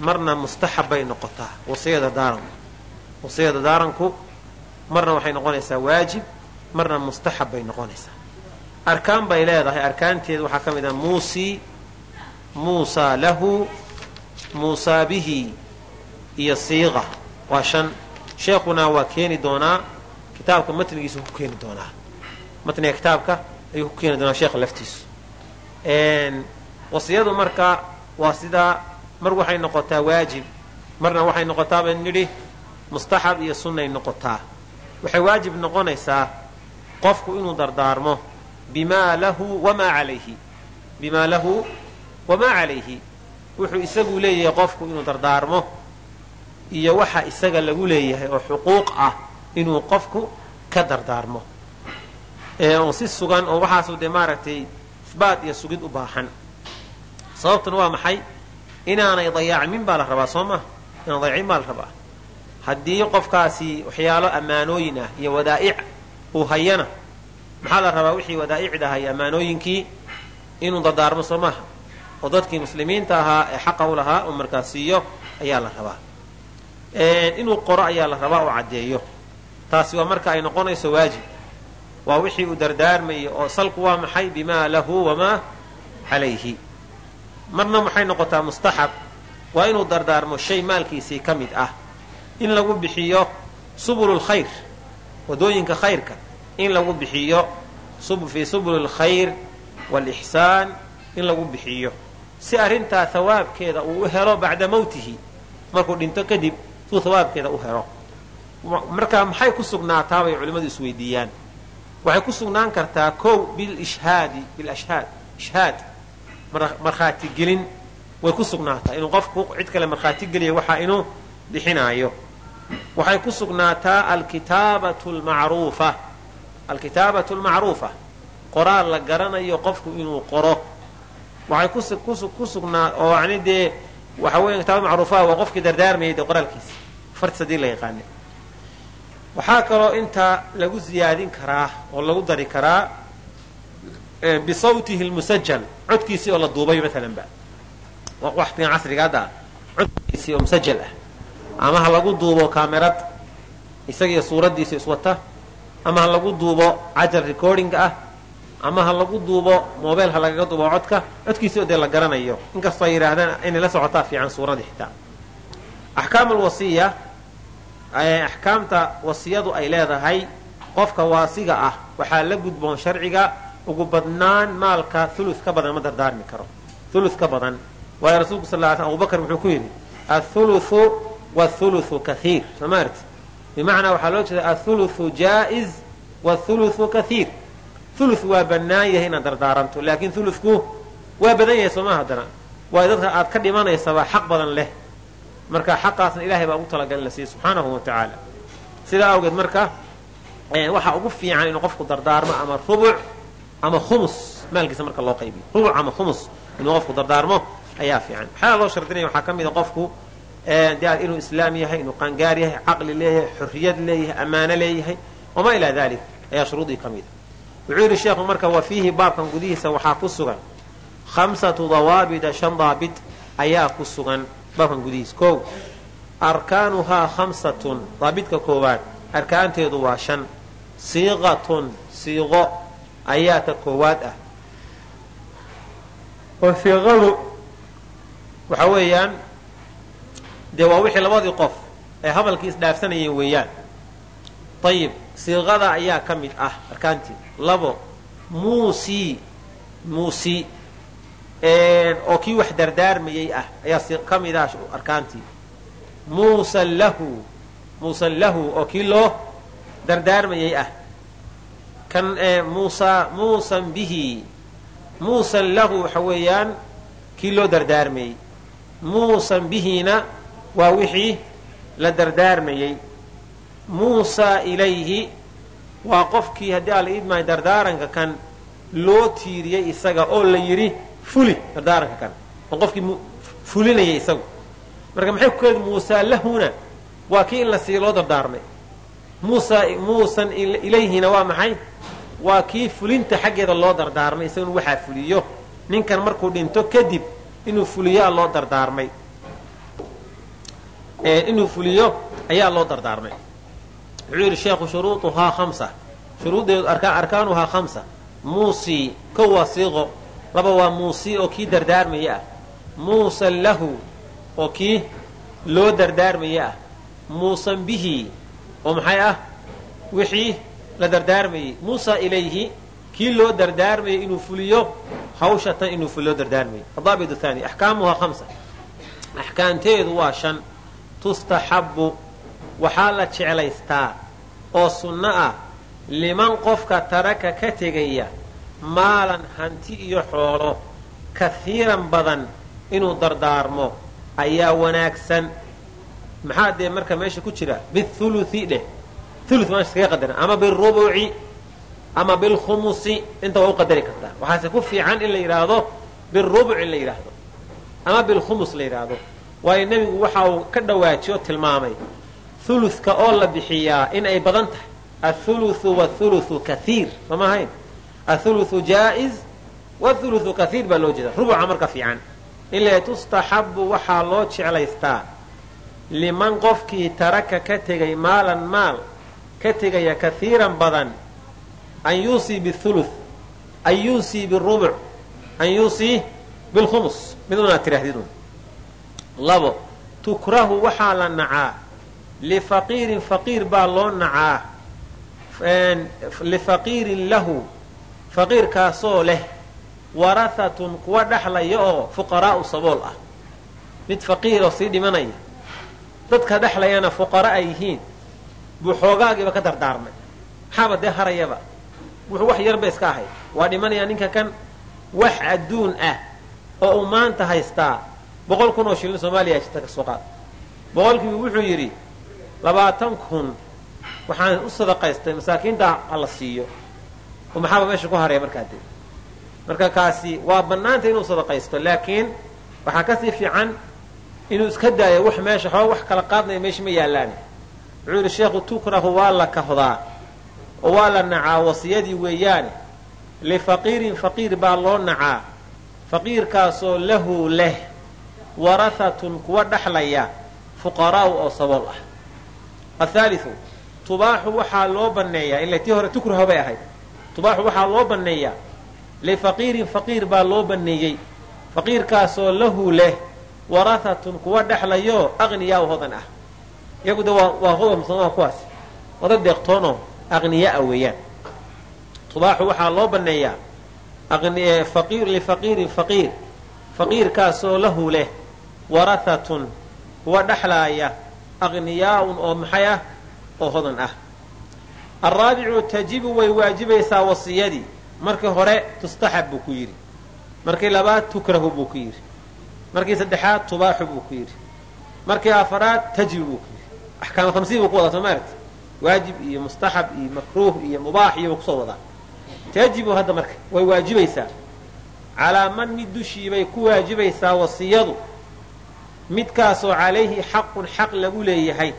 marna mustaxab bay noqotaa wasiyada dardaaranku. Wasiyada dardaaranku marna waxay noqonaysaa waajib marna mustaxab bay noqonaysaa. Arkaan bay leedahay arkaanteeda waxaa ka mid ah muusi muusaa lahu muusaa bihi iyo siiqa waa shan. Sheekhuna waa keeni doonaa kitaabka matnigiisu ku keeni doonaa. Matniga kitaabka ayuu ku keeni doonaa sheekha laftiisu. Wasiyadu marka waa sidaa mar waxay noqotaa waajib marna waxay noqotaa baan nidhi mustaxab iyo sunnay noqotaa waxay waajib noqonaysaa qofku inuu dardaarmo bimaa lahu wamaa calayhi. Bimaa lahu wamaa calayhi. Wuxuu isagu leeyahay qofku inuu dardaarmo iyo waxa isaga lagu leeyahay oo xuquuq ah inuu qofku ka dardaarmo. Oo si sugan oo waxaasu dee maaragtay isbaat iyo sugid u baahan. Sababtuna waa maxay? Inaanay dayaacmin baa la rabaa soo ma? Inaan dayacmin baa la rabaa haddii qofkaasi waxyaalo ammaanooyin ah iyo wadaa'ic uu hayana maxaa la rabaa wixii wadaa'icda ahay ammaanooyinkii? Inuu dardaarmo soo maaha. Oo dadkii muslimiinta ahaa ee xaqa u lahaa uu markaa siiyo ayaa la rabaa. Inuu qoro ayaa la rabaa oo caddeeyo. Taasi waa marka ay noqonayso waajib. Waa wixii uu dardaarmayo oo salku waa maxay? Bimaa lahu wamaa calayhi. Marna maxay noqotaa mustaxab? Waa inuu dardaarmo shay maalkiisii ka mid ah in lagu bixiyo subul lkhayr waddooyinka khayrka in lagu bixiyo fii subuli lkhayr waalixsaan in lagu bixiyo. Si arrintaa hawaabkeeda uu u helo bacda mawtihi markuu dhinto kadib suu hawaabkeeda u helo. Marka maxay ku sugnaataa bay culimmadu isweydiiyaan. Waxay ku sugnaan kartaa kow bilishhaadi bilashhaad ishhaad markhaati gelin way ku sugnaataa. Inuu qofku cid kale markhaati geliya waxaa inuu bixinaayo waxay ku sugnaataa alkitaabatu lmacruufa alkitaabatu lmacruufa qoraal la garanayo qofku inuu qoro. Waxay ku sugnaa oo yani dee waxa weya kitaabada macruufaha waa qofkii dardaarmayay dee qoraalkiisa. Fartis haddii la yaqaana waxaa kaloo intaa lagu ziyaadin karaa oo lagu dari karaa bisawtihi lmusajal codkiisii oo la duubay maalan ba. Waqtigan casriga hadda codkiisii oo musajal ah ama ha lagu duubo kaamerad isagiyo suuraddiisa iswata ama ha lagu duubo cajar recording ah. Ama ha lagu duubo mobile ha lagaga duubo codka. Codkiisao dee la garanayo. Inkastoo ay yidhaahdaan inay la socotaa fiican suuradii xitaa axkaam alwasiya axkaamta wasiyadu ay leedahay qofka waasiga ah waxaa la gudboon sharciga ugu badnaan maalka ulu ka badan ma dardaarmi karo. Ulu ka badan. Waayo rasuulku sal l sl abubakar wuxuu ku yidhi athuluthu wthuluthu kaiir soo bimacnaa waxaa loo jeeda athuluthu jaa'iz wthuluthu kaiir ulu waa bannaan yahay inaad dardaaranto laakiin uludku waa badan yahay sooma haddana waayo dadka aad ka dhimanaysabaa xaq badan leh. Marka xaqaasna ilahay baa ugu talagalin la siiya subxaanahu wa sidaa awgeed marka waxaa ugu fiican inuu qofku dardaarmo ama rubuc ama khumus maalkiisa marka loo qaybiyo. Rubuc ama khumus inuu qofku dardaarmo ayaa fiican. Waxyaala loo shardinaya waxaa ka mida qofku de inuu islaam yahay inuu qaangaar yahay caqli leeyahay xorriyad leeyahay ammaano leeyahay wamaa ilaa dalik ayaa shuruudii ka mida wuxuu yidhi sheekhu marka wa fiihi baabkan gudihiisa waxaa ku sugan. Khamsatu dawaabida shan daabit ayaa ku sugan baabkan gudihiisa. Kow arkaanuhaa khamsatun daabidka koowaad arkaanteedu waa shan. Siiqatun siiqo ayaa ta koowaad ah. Oo siiqadu waxa weeyaan dee waa wixii labadii qof ee hadalkii isdhaafsanayeen weeyaan. Ayib siiqada ayaa ka mid ah arkaantii. Labo muusi muusi oo kii wax dardaarmayey ah ayaa ka mid ah arkaantii. Muusan lahu muusan lahu oo kii loo dardaarmayey ah. Kan muusa muusan bihi. Muusan lahu waxa weeyaan kii loo dardaarmayey muusan bihiina waa wixii la dardaarmayey. Muusaa ilayhi waa qofkii haddii alla idmaayo dardaaranka kan loo tiiriyey isaga oo la yidhi fuli dardaaranka kan. Oo qofkii fulinayay isagu. Marka maxay ku keedi muusaa lahuna waa kii in la siiya loo dardaarmay. Muusa muusan ilayhina waa maxay? Waa kii fulinta xaggeeda loo dardaarmay isaguna waxaa fuliyo. Ninkan markuu dhinto kadib inuu fuliyaa loo dardaarmay inuu fuliyo ayaa loo dardaarmay. Wuxuu yidhi sheekhu shuruuuhaa hamsa shuruuddeedu arkaanuhaa hamsa muusi kow waa siiqo laba waa muusi oo kii dardaarmaya ah. Muusan lahu oo kii loo dardaarmaya ah. Muusan bihi oo maxay ah? Wixii la dardaarmayey muusa ilayhi kii loo dardaarmayay inuu fuliyo hawsha tan inuu fuliyo dardaarmayay. Adaabit aani axkaamuhaa hamsa axkaamteedu waa shan tustaxabbu waxaa la jeclaystaa oo sunno ah liman qofka taraka ka tegaya maalan hanti iyo xoolo kahiiran badan inuu dardaarmo ayaa wanaagsan. Maxaa dee marka meesha ku jira? Bithuluthi dheh. Ulu meesha iskaga qadaran ama birubuci ama bilkhumusi inta waa u qadari kartaa waxaase ku fiican in la yidhaahdo birubuc in la yidhaahdo ama bilkhumus la yidhaahdo waayo nebigu waxa uu ka dhawaajiyo tilmaamay uluka oo la bixiyaa in ay badan tahay athuluthu wathuluthu kaiir sooma ahayn athuluthu jaa'iz wathuluthu kaiir baa loo jeeda rubuca marka fiican. In la tustaxabu waxaa loo jeclaystaa liman qofkii taraka ka tegay maalan maal ka tegaya kaiiran badan an yuusii bithuluth an yuusii birubuc an yuusii bilkhumus. Mid unaad tirahdidun labo tukrahu waxaa la nacaa. Lifaqiirin faqiir baa loo nacaa. Lifaqiirin lahu faqiirkaasoo leh warahatun kuwa dhexlaya oo fuqaraa'u sabool ah. Mid faqiiroo sii dhimanaya. Dadka dhexlayana fuqara ay yihiin. Buu xoogaagiiba ka dardaarmay. Maxaaba dee harayaba? Wuxuu wax yarba iska ahay. Waa dhimanayaa ninka kan wax adduun ah oo uu maanta haystaa boqol kun oo shilin soomaaliya jirta ka soo qaad. Boqolkiibu wuxuu yidhi labaatan kun waxaan u sadaqaystay masaakiinta hala siiyo. Oo maxaaba meesha ku haraya markaa dee? Marka kaasi waa bannaanta inuu sadaqaysto laakiin waxaa ka sii fiican inuu iska daayo wax meesha xooga wax kala qaadnaya meesha ma yaallaani wuxuu yidhi sheekhu tukrahu waa la kahdaa oo waa la nacaa wasiyadii weeyaane. Lifaqiirin faqiir baa loo nacaa. Faqiirkaasoo lahu leh warahatun kuwa dhexlaya fuqaraa'u oo sabool ah. Athaaliu tubaaxu waxaa loo banneeyaa ila tii hore tukraho bay ahayd. Tubaaxu waxaa loo banneeyaa lifaqiirin faqiir baa loo banneeyey. Faqiirkaasoo lahu leh warahatun kuwa dhexlayo aqniyaa hodan ah. Iyagu de waa hodan somaa kuwaas. Wada deeqtoonoo aqniyaa weeyaan. Tubaaxu waxaa loo banneeyaa lifaqiirin faqiir. Faqiirkaasoo lahu leh warahatun kuwa dhexlaaya aqniyaaun oo maxay ah oo hodan ah. Alraabicu tajibu way waajibaysaa wasiyadii markii hore tustaxab buu ku yidhi markii labaad tukrahu buu ku yidhi markii saddexaad tubaaxu buu ku yidhi markii afaraad tajibu buu ku yidhi. Axkaam hamsiin buu ku wadaa soo maaragti waajib iyo mustaxab iyo makruuh iyo mubaax iyo buu ku soo wadaa. Tajibu hadda marka way waajibaysaa. Calaa man mid dushii bay ku waajibaysaa wasiyadu midkaasoo calayhi xaqun xaq lagu leeyahay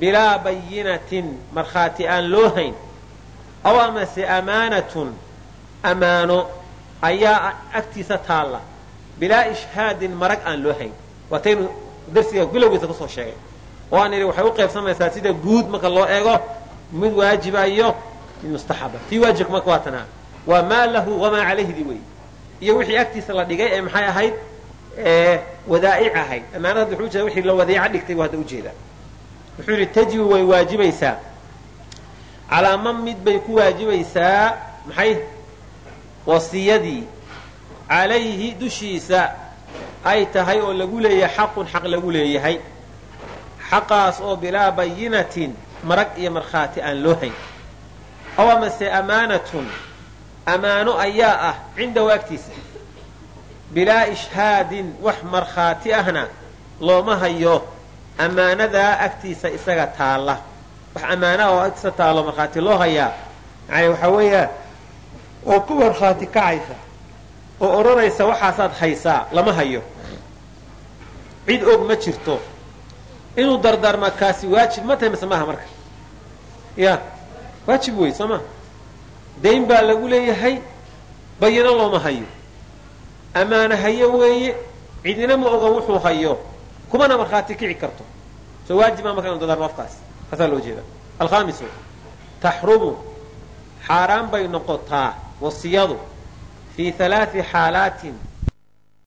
bilaa bayinatin markhaati aan loo hayn aw amase amaanatun amaano ayaa agtiisa taalla bilaa ishhaadin marag aan loo hayn. Waataynu darsiga bilowgiisa ku soo sheegay oo aan idhi waxay u qaybsamaysaa sida guud marka loo eego mid waajiba iyo mid mustaxaba tii waajibka marka waa waa maa lahu wamaa calayhdi wey iyo wixii agtiisa la dhigay ee maxay ahayd wadaa'ic ahayd amaanada hadda wuxuu jeeda wixii la wadiico dhigtay buu hadda u jeedaa wuxuu yidhi tajibu way waajibaysaa calaa man mid bay ku waajibaysaa maxay? Wasiyadii. Calayhi dushiisa ay tahay oo lagu leeyahay xaqun xaq lagu leeyahay. Xaqaas oo bilaa bayinatin marag iyo markhaati aan loo hayn. Aw amase amaanatun. Amaano ayaa ah cindahu agtiisa bilaa ishhaadin wax markhaati ahna looma hayo ammaanadaa agtiisa isaga taalla. Wax ammaanaha oo agtiisa taallo markhaati loo hayaa yani waxaa weeyaa oo ku markhaati kacaysa oo odhanaysa waxaasaad haysaa lama hayo. Cid og ma jirto. Inuu dardaarmaa kaasi waajib ma tahay mise maaha marka? Ya waajib wey soo ma dayn baa lagu leeyahay bayino looma hayo ammaano hayo weeye cidina ma oga wuxuu hayo. Kumana markhaati kici karto. Soo waajiba marka inu dardaarmo qofkaas kaasaa loo jeeda alkhaamisu taxrumu xaaraan bay noqotaa wasiyadu fii halaai xaalaatin